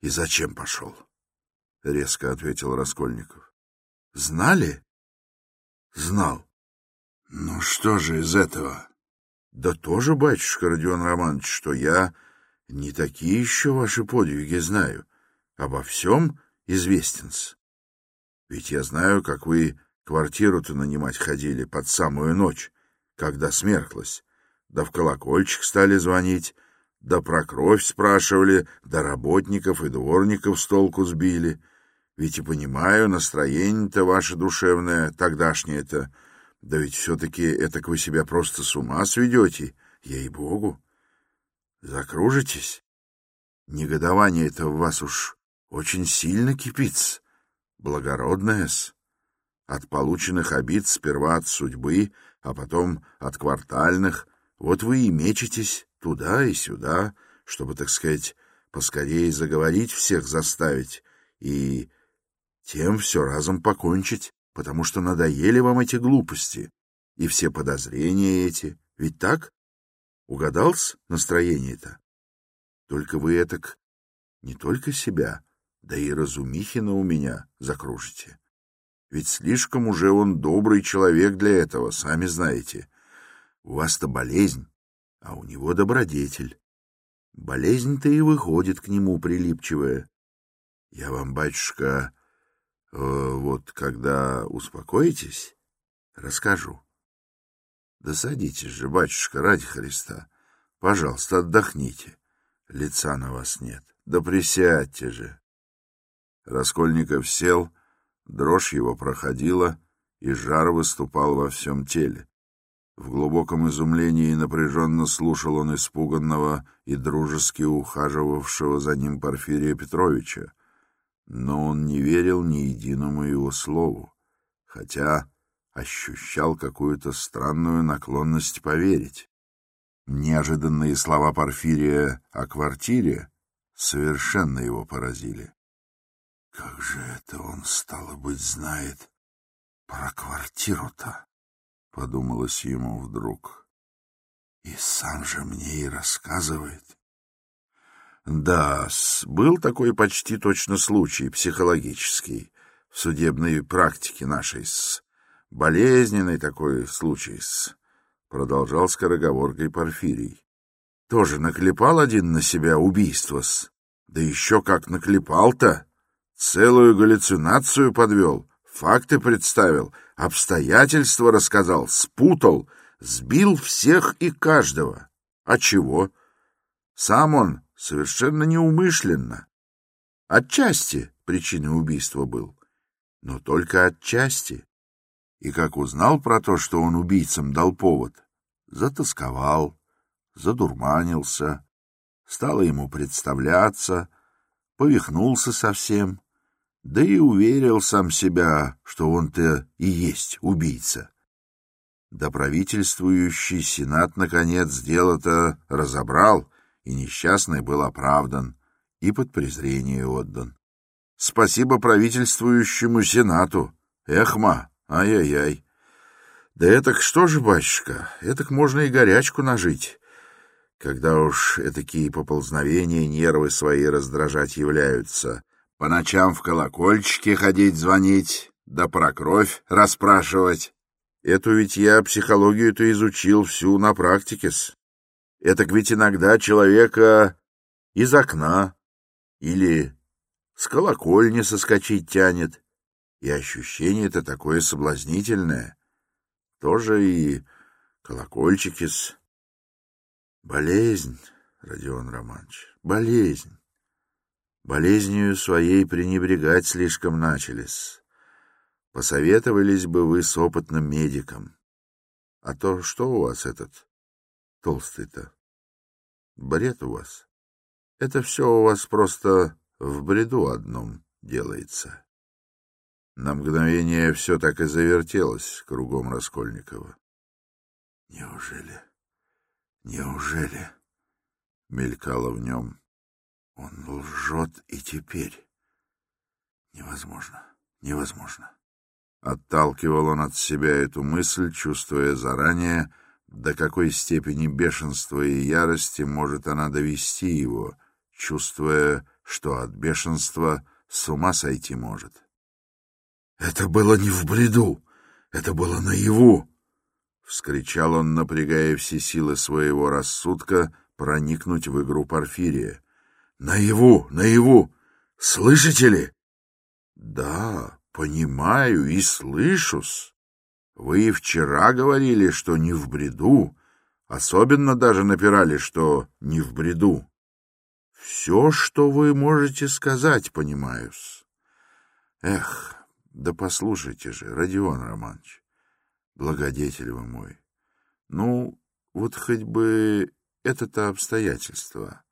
И зачем пошел? — резко ответил Раскольников. — Знали? — Знал. — Ну что же из этого? — Да тоже, батюшка Родион Романович, что я не такие еще ваши подвиги знаю. Обо всем известен-с. Ведь я знаю, как вы квартиру-то нанимать ходили под самую ночь, когда смерклась, да в колокольчик стали звонить, да про кровь спрашивали, да работников и дворников с толку сбили. Ведь и понимаю, настроение-то ваше душевное, тогдашнее-то, да ведь все-таки это вы себя просто с ума сведете, ей-богу. Закружитесь? Негодование-то в вас уж очень сильно кипит, благородное-с. От полученных обид сперва от судьбы, а потом от квартальных, вот вы и мечетесь туда и сюда, чтобы, так сказать, поскорее заговорить всех заставить и тем все разом покончить, потому что надоели вам эти глупости и все подозрения эти. Ведь так? Угадался настроение-то? Только вы этак не только себя, да и Разумихина у меня закружите. Ведь слишком уже он добрый человек для этого, сами знаете. У вас-то болезнь, а у него добродетель. Болезнь-то и выходит к нему прилипчивая. Я вам, батюшка, э, вот когда успокоитесь, расскажу. Да садитесь же, батюшка, ради Христа. Пожалуйста, отдохните. Лица на вас нет. Да присядьте же. Раскольников сел, дрожь его проходила, и жар выступал во всем теле. В глубоком изумлении напряженно слушал он испуганного и дружески ухаживавшего за ним Порфирия Петровича, но он не верил ни единому его слову, хотя ощущал какую-то странную наклонность поверить. Неожиданные слова Порфирия о квартире совершенно его поразили. Как же это он, стало быть, знает про квартиру-то? — подумалось ему вдруг. И сам же мне и рассказывает. Да, был такой почти точно случай, психологический, в судебной практике нашей с болезненный такой случай с продолжал скороговоркой Порфирий. Тоже наклепал один на себя убийство с. Да еще как наклепал-то! Целую галлюцинацию подвел, факты представил, обстоятельства рассказал, спутал, сбил всех и каждого. А чего? Сам он совершенно неумышленно. Отчасти причиной убийства был, но только отчасти. И как узнал про то, что он убийцам дал повод, затасковал, задурманился, стало ему представляться, повихнулся совсем, да и уверил сам себя, что он-то и есть убийца. Да правительствующий сенат, наконец, дело-то разобрал, и несчастный был оправдан и под презрение отдан. Спасибо правительствующему сенату. Эхма, ай-яй-яй. Да этак что же, батюшка, этак можно и горячку нажить, когда уж этакие поползновения нервы свои раздражать являются, по ночам в колокольчики ходить звонить, да про кровь расспрашивать. Эту ведь я психологию-то изучил всю на практике-с. Это ведь иногда человека из окна или с колокольни соскочить тянет. И ощущение-то такое соблазнительное. Тоже и колокольчики-с. Болезнь, Родион Романович, болезнь. Болезнью своей пренебрегать слишком начались. Посоветовались бы вы с опытным медиком. А то что у вас этот толстый-то? Бред у вас. Это все у вас просто в бреду одном делается. На мгновение все так и завертелось кругом Раскольникова. Неужели? Неужели? Мелькало в нем. Он лжет и теперь. Невозможно, невозможно. Отталкивал он от себя эту мысль, чувствуя заранее, до какой степени бешенства и ярости может она довести его, чувствуя, что от бешенства с ума сойти может. «Это было не в бреду, это было наяву!» — вскричал он, напрягая все силы своего рассудка проникнуть в игру Порфирия. «Наяву, наяву! Слышите ли?» «Да, понимаю и слышусь. Вы вчера говорили, что не в бреду, особенно даже напирали, что не в бреду. Все, что вы можете сказать, понимаю-с. Эх, да послушайте же, Родион Романович, благодетель вы мой. Ну, вот хоть бы это-то обстоятельство.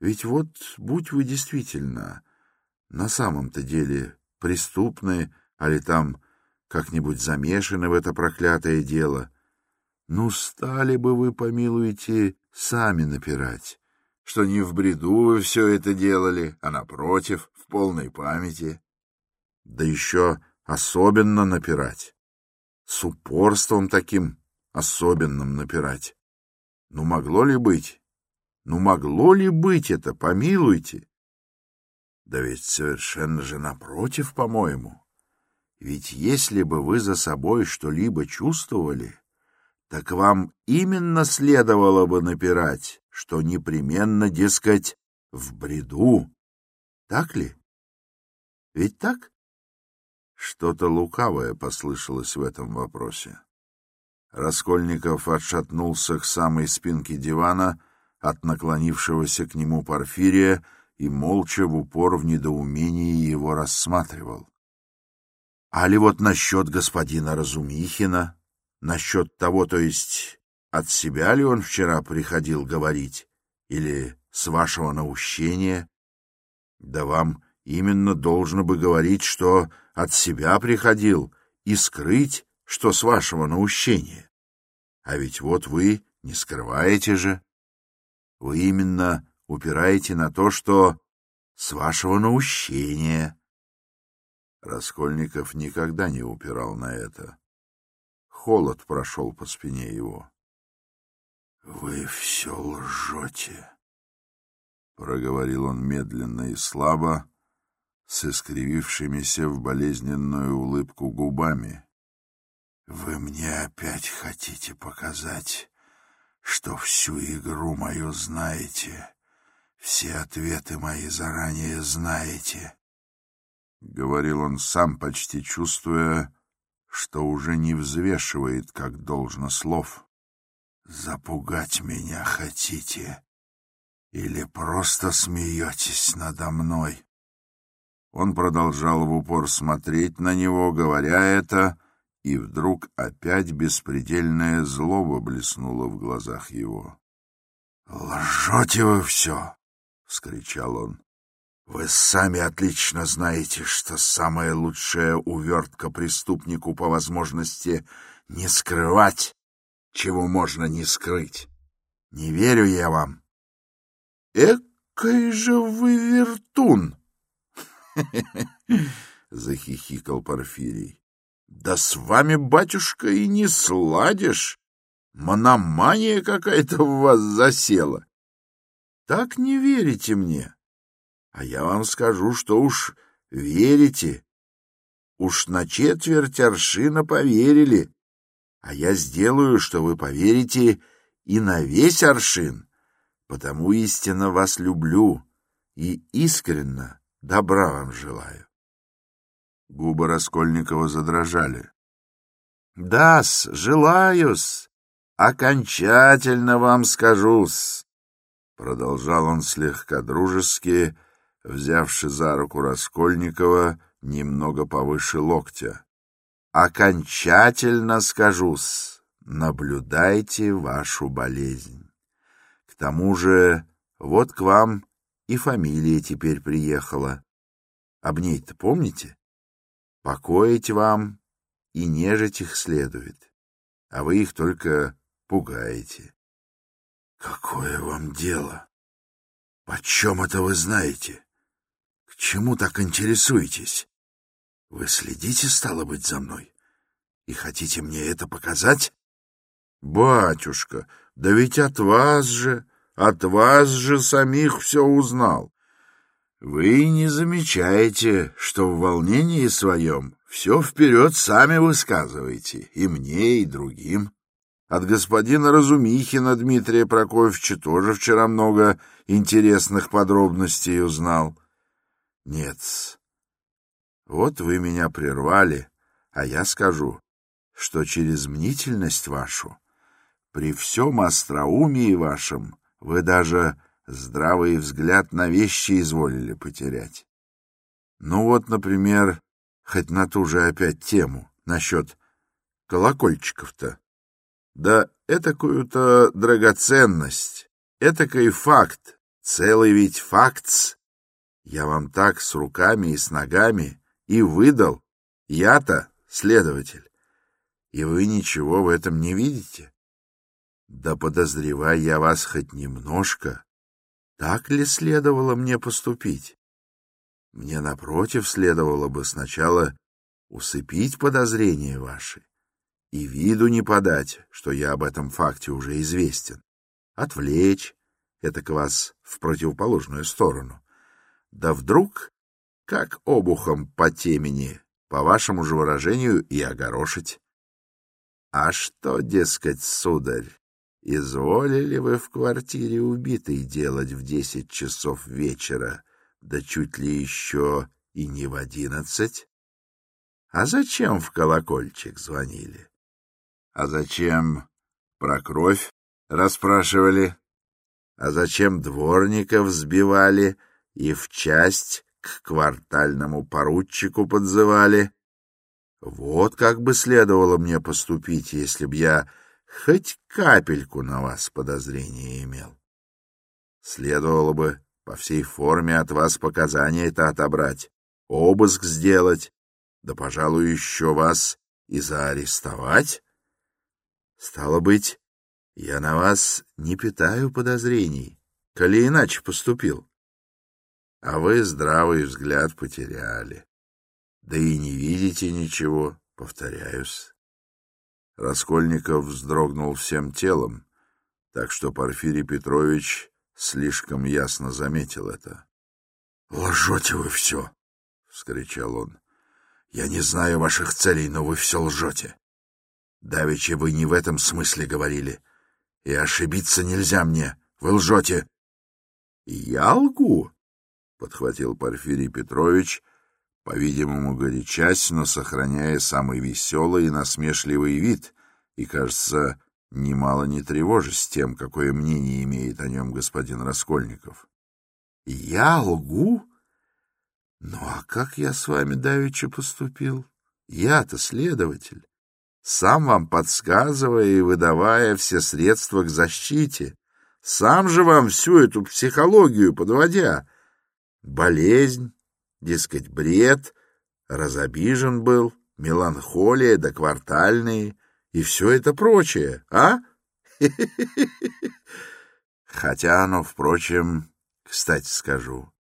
Ведь вот, будь вы действительно на самом-то деле преступны, али там как-нибудь замешаны в это проклятое дело, ну, стали бы вы, помилуйте, сами напирать, что не в бреду вы все это делали, а, напротив, в полной памяти да еще особенно напирать. С упорством таким особенным напирать. Ну, могло ли быть? Ну, могло ли быть это, помилуйте? Да ведь совершенно же напротив, по-моему. Ведь если бы вы за собой что-либо чувствовали, так вам именно следовало бы напирать, что непременно, дескать, в бреду. Так ли? Ведь так? Что-то лукавое послышалось в этом вопросе. Раскольников отшатнулся к самой спинке дивана от наклонившегося к нему Порфирия и молча в упор в недоумении его рассматривал. — А ли вот насчет господина Разумихина? Насчет того, то есть, от себя ли он вчера приходил говорить? Или с вашего наущения? Да вам именно должно бы говорить, что от себя приходил, и скрыть, что с вашего наущения. А ведь вот вы не скрываете же. Вы именно упираете на то, что с вашего наущения. Раскольников никогда не упирал на это. Холод прошел по спине его. — Вы все лжете, — проговорил он медленно и слабо, с искривившимися в болезненную улыбку губами. «Вы мне опять хотите показать, что всю игру мою знаете, все ответы мои заранее знаете?» Говорил он сам, почти чувствуя, что уже не взвешивает, как должно слов. «Запугать меня хотите?» Или просто смеетесь надо мной? Он продолжал в упор смотреть на него, говоря это, и вдруг опять беспредельная злоба блеснула в глазах его. — Лжете вы все! — вскричал он. — Вы сами отлично знаете, что самая лучшая увертка преступнику по возможности не скрывать, чего можно не скрыть. Не верю я вам. — Экой же вы вертун! — захихикал Порфирий. — Да с вами, батюшка, и не сладишь. Мономания какая-то в вас засела. Так не верите мне. А я вам скажу, что уж верите. уж на четверть аршина поверили, а я сделаю, что вы поверите и на весь аршин, потому истинно вас люблю и искренно добра вам желаю. Губы Раскольникова задрожали. — Да-с, желаю-с, окончательно вам скажу-с, — продолжал он слегка дружески, взявши за руку Раскольникова немного повыше локтя. — Окончательно скажу-с, наблюдайте вашу болезнь. К тому же вот к вам и фамилия теперь приехала. Об ней-то помните? Покоить вам и нежить их следует, а вы их только пугаете. — Какое вам дело? Почем это вы знаете? К чему так интересуетесь? Вы следите, стало быть, за мной? И хотите мне это показать? — Батюшка, да ведь от вас же, от вас же самих все узнал. Вы не замечаете, что в волнении своем все вперед сами высказываете, и мне, и другим. От господина Разумихина Дмитрия Прокофьевича тоже вчера много интересных подробностей узнал. Нет, вот вы меня прервали, а я скажу, что через мнительность вашу, при всем остроумии вашем, вы даже здравый взгляд на вещи изволили потерять. Ну вот, например, хоть на ту же опять тему, насчет колокольчиков-то. Да этакую-то драгоценность, этакой факт, целый ведь факт. Я вам так с руками и с ногами и выдал. Я-то следователь. И вы ничего в этом не видите? Да подозревая я вас хоть немножко, так ли следовало мне поступить? Мне, напротив, следовало бы сначала усыпить подозрения ваши и виду не подать, что я об этом факте уже известен, отвлечь это к вас в противоположную сторону. Да вдруг, как обухом по темени, по вашему же выражению, и огорошить. А что, дескать, сударь, Изволили вы в квартире убитой делать в десять часов вечера, да чуть ли еще и не в одиннадцать? А зачем в колокольчик звонили? А зачем про кровь расспрашивали? А зачем дворников сбивали и в часть к квартальному поручику подзывали? Вот как бы следовало мне поступить, если б я хоть капельку на вас подозрения имел. Следовало бы по всей форме от вас показания это отобрать, обыск сделать, да, пожалуй, еще вас и заарестовать. Стало быть, я на вас не питаю подозрений, коли иначе поступил. А вы здравый взгляд потеряли. Да и не видите ничего, повторяюсь. Раскольников вздрогнул всем телом, так что Порфирий Петрович слишком ясно заметил это. — Лжете вы все! — вскричал он. — Я не знаю ваших целей, но вы все лжете. Давеча вы не в этом смысле говорили, и ошибиться нельзя мне. Вы лжете. — Я лгу? — подхватил Порфирий Петрович, по-видимому, горячась, но сохраняя самый веселый и насмешливый вид, и, кажется, немало не тревожась тем, какое мнение имеет о нем господин Раскольников. — Я лгу? Ну, а как я с вами давеча поступил? Я-то следователь, сам вам подсказывая и выдавая все средства к защите, сам же вам всю эту психологию подводя. Болезнь, Дескать, бред, разобижен был, меланхолия да квартальные и все это прочее, а? Хотя оно, впрочем, кстати скажу,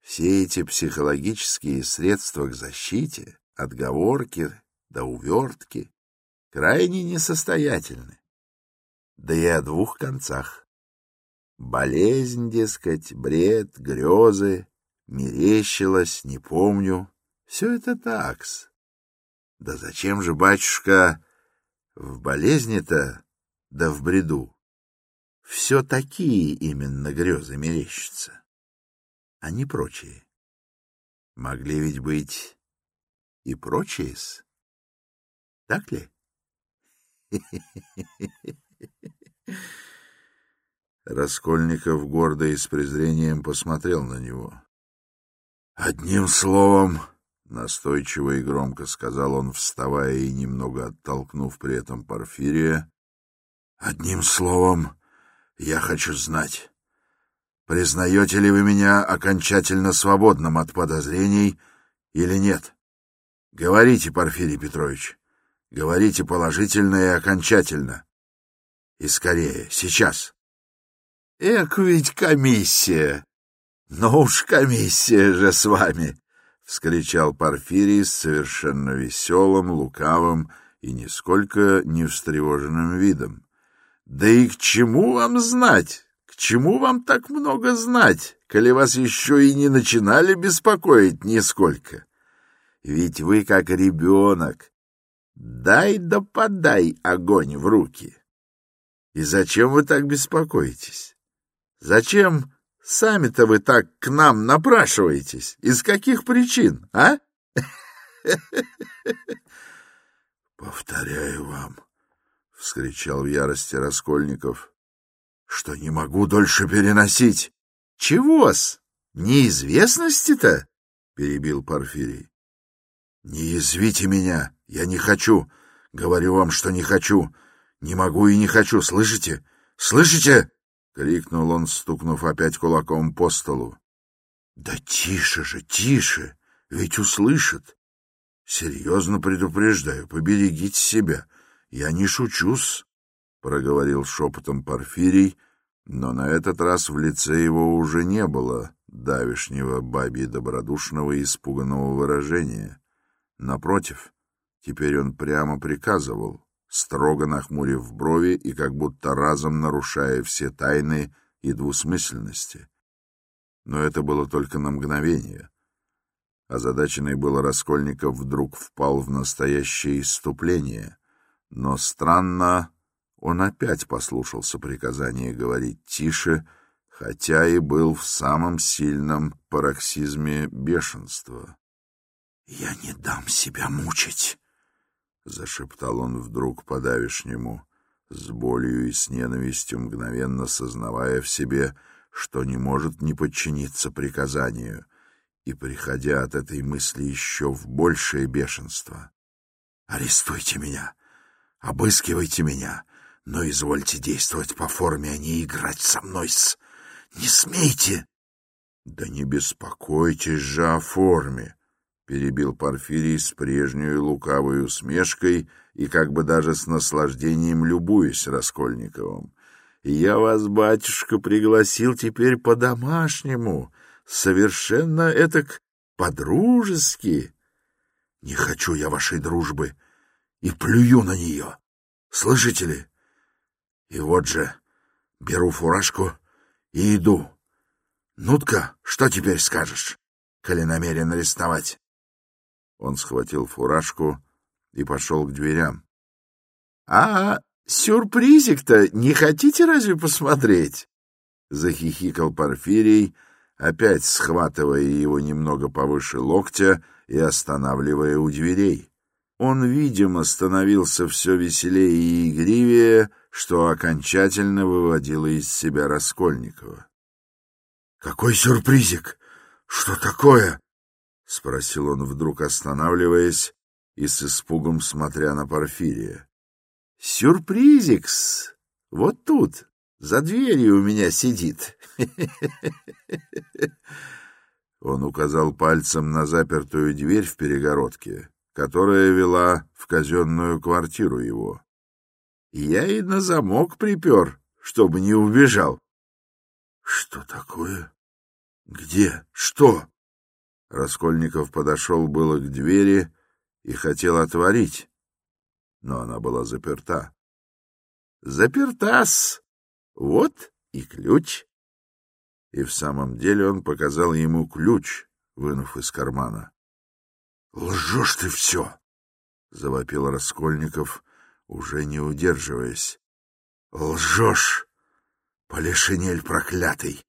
все эти психологические средства к защите, отговорки да увертки, крайне несостоятельны. Да и о двух концах. Болезнь, дескать, бред, грезы мерещилось, не помню. Все это такс. Да зачем же, батюшка, в болезни-то, да в бреду? Все такие именно грезы мерещатся, а не прочие. Могли ведь быть и прочие-с. Так ли? Раскольников гордо и с презрением посмотрел на него. Одним словом, настойчиво и громко сказал он, вставая и немного оттолкнув при этом Порфирия, одним словом, я хочу знать, признаете ли вы меня окончательно свободным от подозрений или нет? Говорите, Порфирий Петрович, говорите положительно и окончательно. И скорее, сейчас. Эк ведь комиссия! Ну уж комиссия же с вами! — вскричал Порфирий с совершенно веселым, лукавым и нисколько не встревоженным видом. — Да и к чему вам знать? К чему вам так много знать, коли вас еще и не начинали беспокоить нисколько? Ведь вы как ребенок. Дай да подай огонь в руки. И зачем вы так беспокоитесь? Зачем сами-то вы так к нам напрашиваетесь? Из каких причин, а? Повторяю вам, — вскричал в ярости Раскольников, — что не могу дольше переносить. — Чего-с? Неизвестности-то? — перебил Порфирий. — Не язвите меня, я не хочу. Говорю вам, что не хочу. Не могу и не хочу, слышите? Слышите? — крикнул он, стукнув опять кулаком по столу. — Да тише же, тише, ведь услышат. Серьезно предупреждаю, поберегите себя. Я не шучусь, — проговорил шепотом Порфирий, но на этот раз в лице его уже не было давишнего бабьи добродушного и испуганного выражения. Напротив, теперь он прямо приказывал строго нахмурив брови и как будто разом нарушая все тайны и двусмысленности. Но это было только на мгновение. Озадаченный был Раскольников вдруг впал в настоящее иступление, но странно, он опять послушался приказания говорить тише, хотя и был в самом сильном пароксизме бешенства. — Я не дам себя мучить, — зашептал он вдруг по-давишнему, с болью и с ненавистью, мгновенно сознавая в себе, что не может не подчиниться приказанию, и приходя от этой мысли еще в большее бешенство. «Арестуйте меня! Обыскивайте меня! Но извольте действовать по форме, а не играть со мной с... Не смейте!» «Да не беспокойтесь же о форме!» Перебил Порфирий с прежней лукавой усмешкой и как бы даже с наслаждением любуясь Раскольниковым. «Я вас, батюшка, пригласил теперь по-домашнему, совершенно этак по-дружески. Не хочу я вашей дружбы и плюю на нее, слышите ли? И вот же беру фуражку и иду. Нутка, что теперь скажешь, коли намерен арестовать?» Он схватил фуражку и пошел к дверям. — А сюрпризик-то не хотите разве посмотреть? — захихикал Порфирий, опять схватывая его немного повыше локтя и останавливая у дверей. Он, видимо, становился все веселее и игривее, что окончательно выводило из себя Раскольникова. — Какой сюрпризик? Что такое? — спросил он вдруг, останавливаясь и с испугом смотря на Порфирия. — Сюрпризикс! Вот тут, за дверью у меня сидит. Он указал пальцем на запертую дверь в перегородке, которая вела в казенную квартиру его. Я и на замок припер, чтобы не убежал. — Что такое? Где? Что? Раскольников подошел было к двери и хотел отворить, но она была заперта. — Заперта-с! Вот и ключ. И в самом деле он показал ему ключ, вынув из кармана. — Лжешь ты все! — завопил Раскольников, уже не удерживаясь. — Лжешь, полишинель проклятый!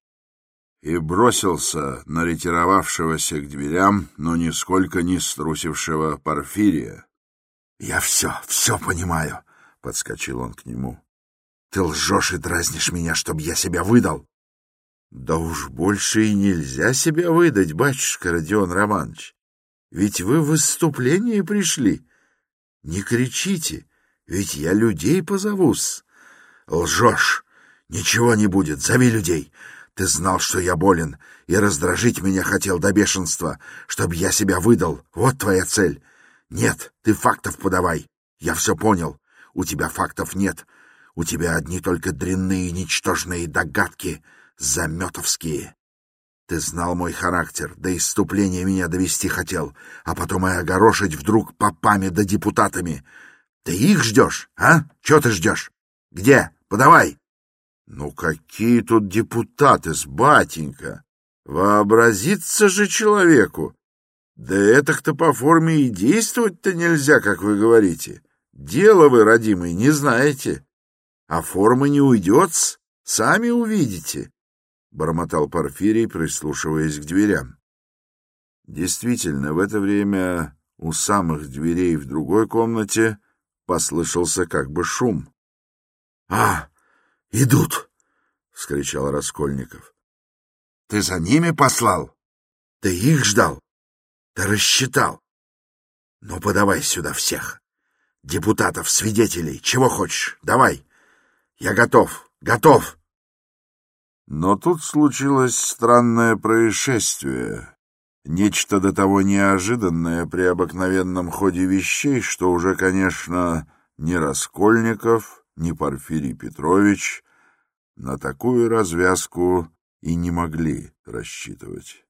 И бросился на ретировавшегося к дверям, но нисколько не струсившего Порфирия. — Я все, все понимаю, — подскочил он к нему. — Ты лжешь и дразнишь меня, чтобы я себя выдал. — Да уж больше и нельзя себя выдать, батюшка Родион Романович. Ведь вы в выступление пришли. Не кричите, ведь я людей позовусь. Лжешь. Ничего не будет, зови людей. Ты знал, что я болен, и раздражить меня хотел до бешенства, чтобы я себя выдал. Вот твоя цель. Нет, ты фактов подавай. Я все понял. У тебя фактов нет. У тебя одни только дрянные ничтожные догадки, заметовские. Ты знал мой характер, до иступления меня довести хотел, а потом и огорошить вдруг попами да депутатами. Ты их ждешь, а? Чего ты ждешь? Где? Подавай. Ну какие тут депутаты с батенька? Вообразиться же человеку. Да это-то по форме и действовать-то нельзя, как вы говорите. Дело вы, родимый, не знаете. А форма не уйдет, сами увидите. — бормотал Порфирий, прислушиваясь к дверям. Действительно, в это время у самых дверей в другой комнате послышался как бы шум. — А, идут! — вскричал Раскольников. — Ты за ними послал? Ты их ждал? Ты рассчитал? Ну, подавай сюда всех. Депутатов, свидетелей, чего хочешь, давай. Я готов, готов. — но тут случилось странное происшествие, нечто до того неожиданное при обыкновенном ходе вещей, что уже, конечно, ни Раскольников, ни Порфирий Петрович на такую развязку и не могли рассчитывать.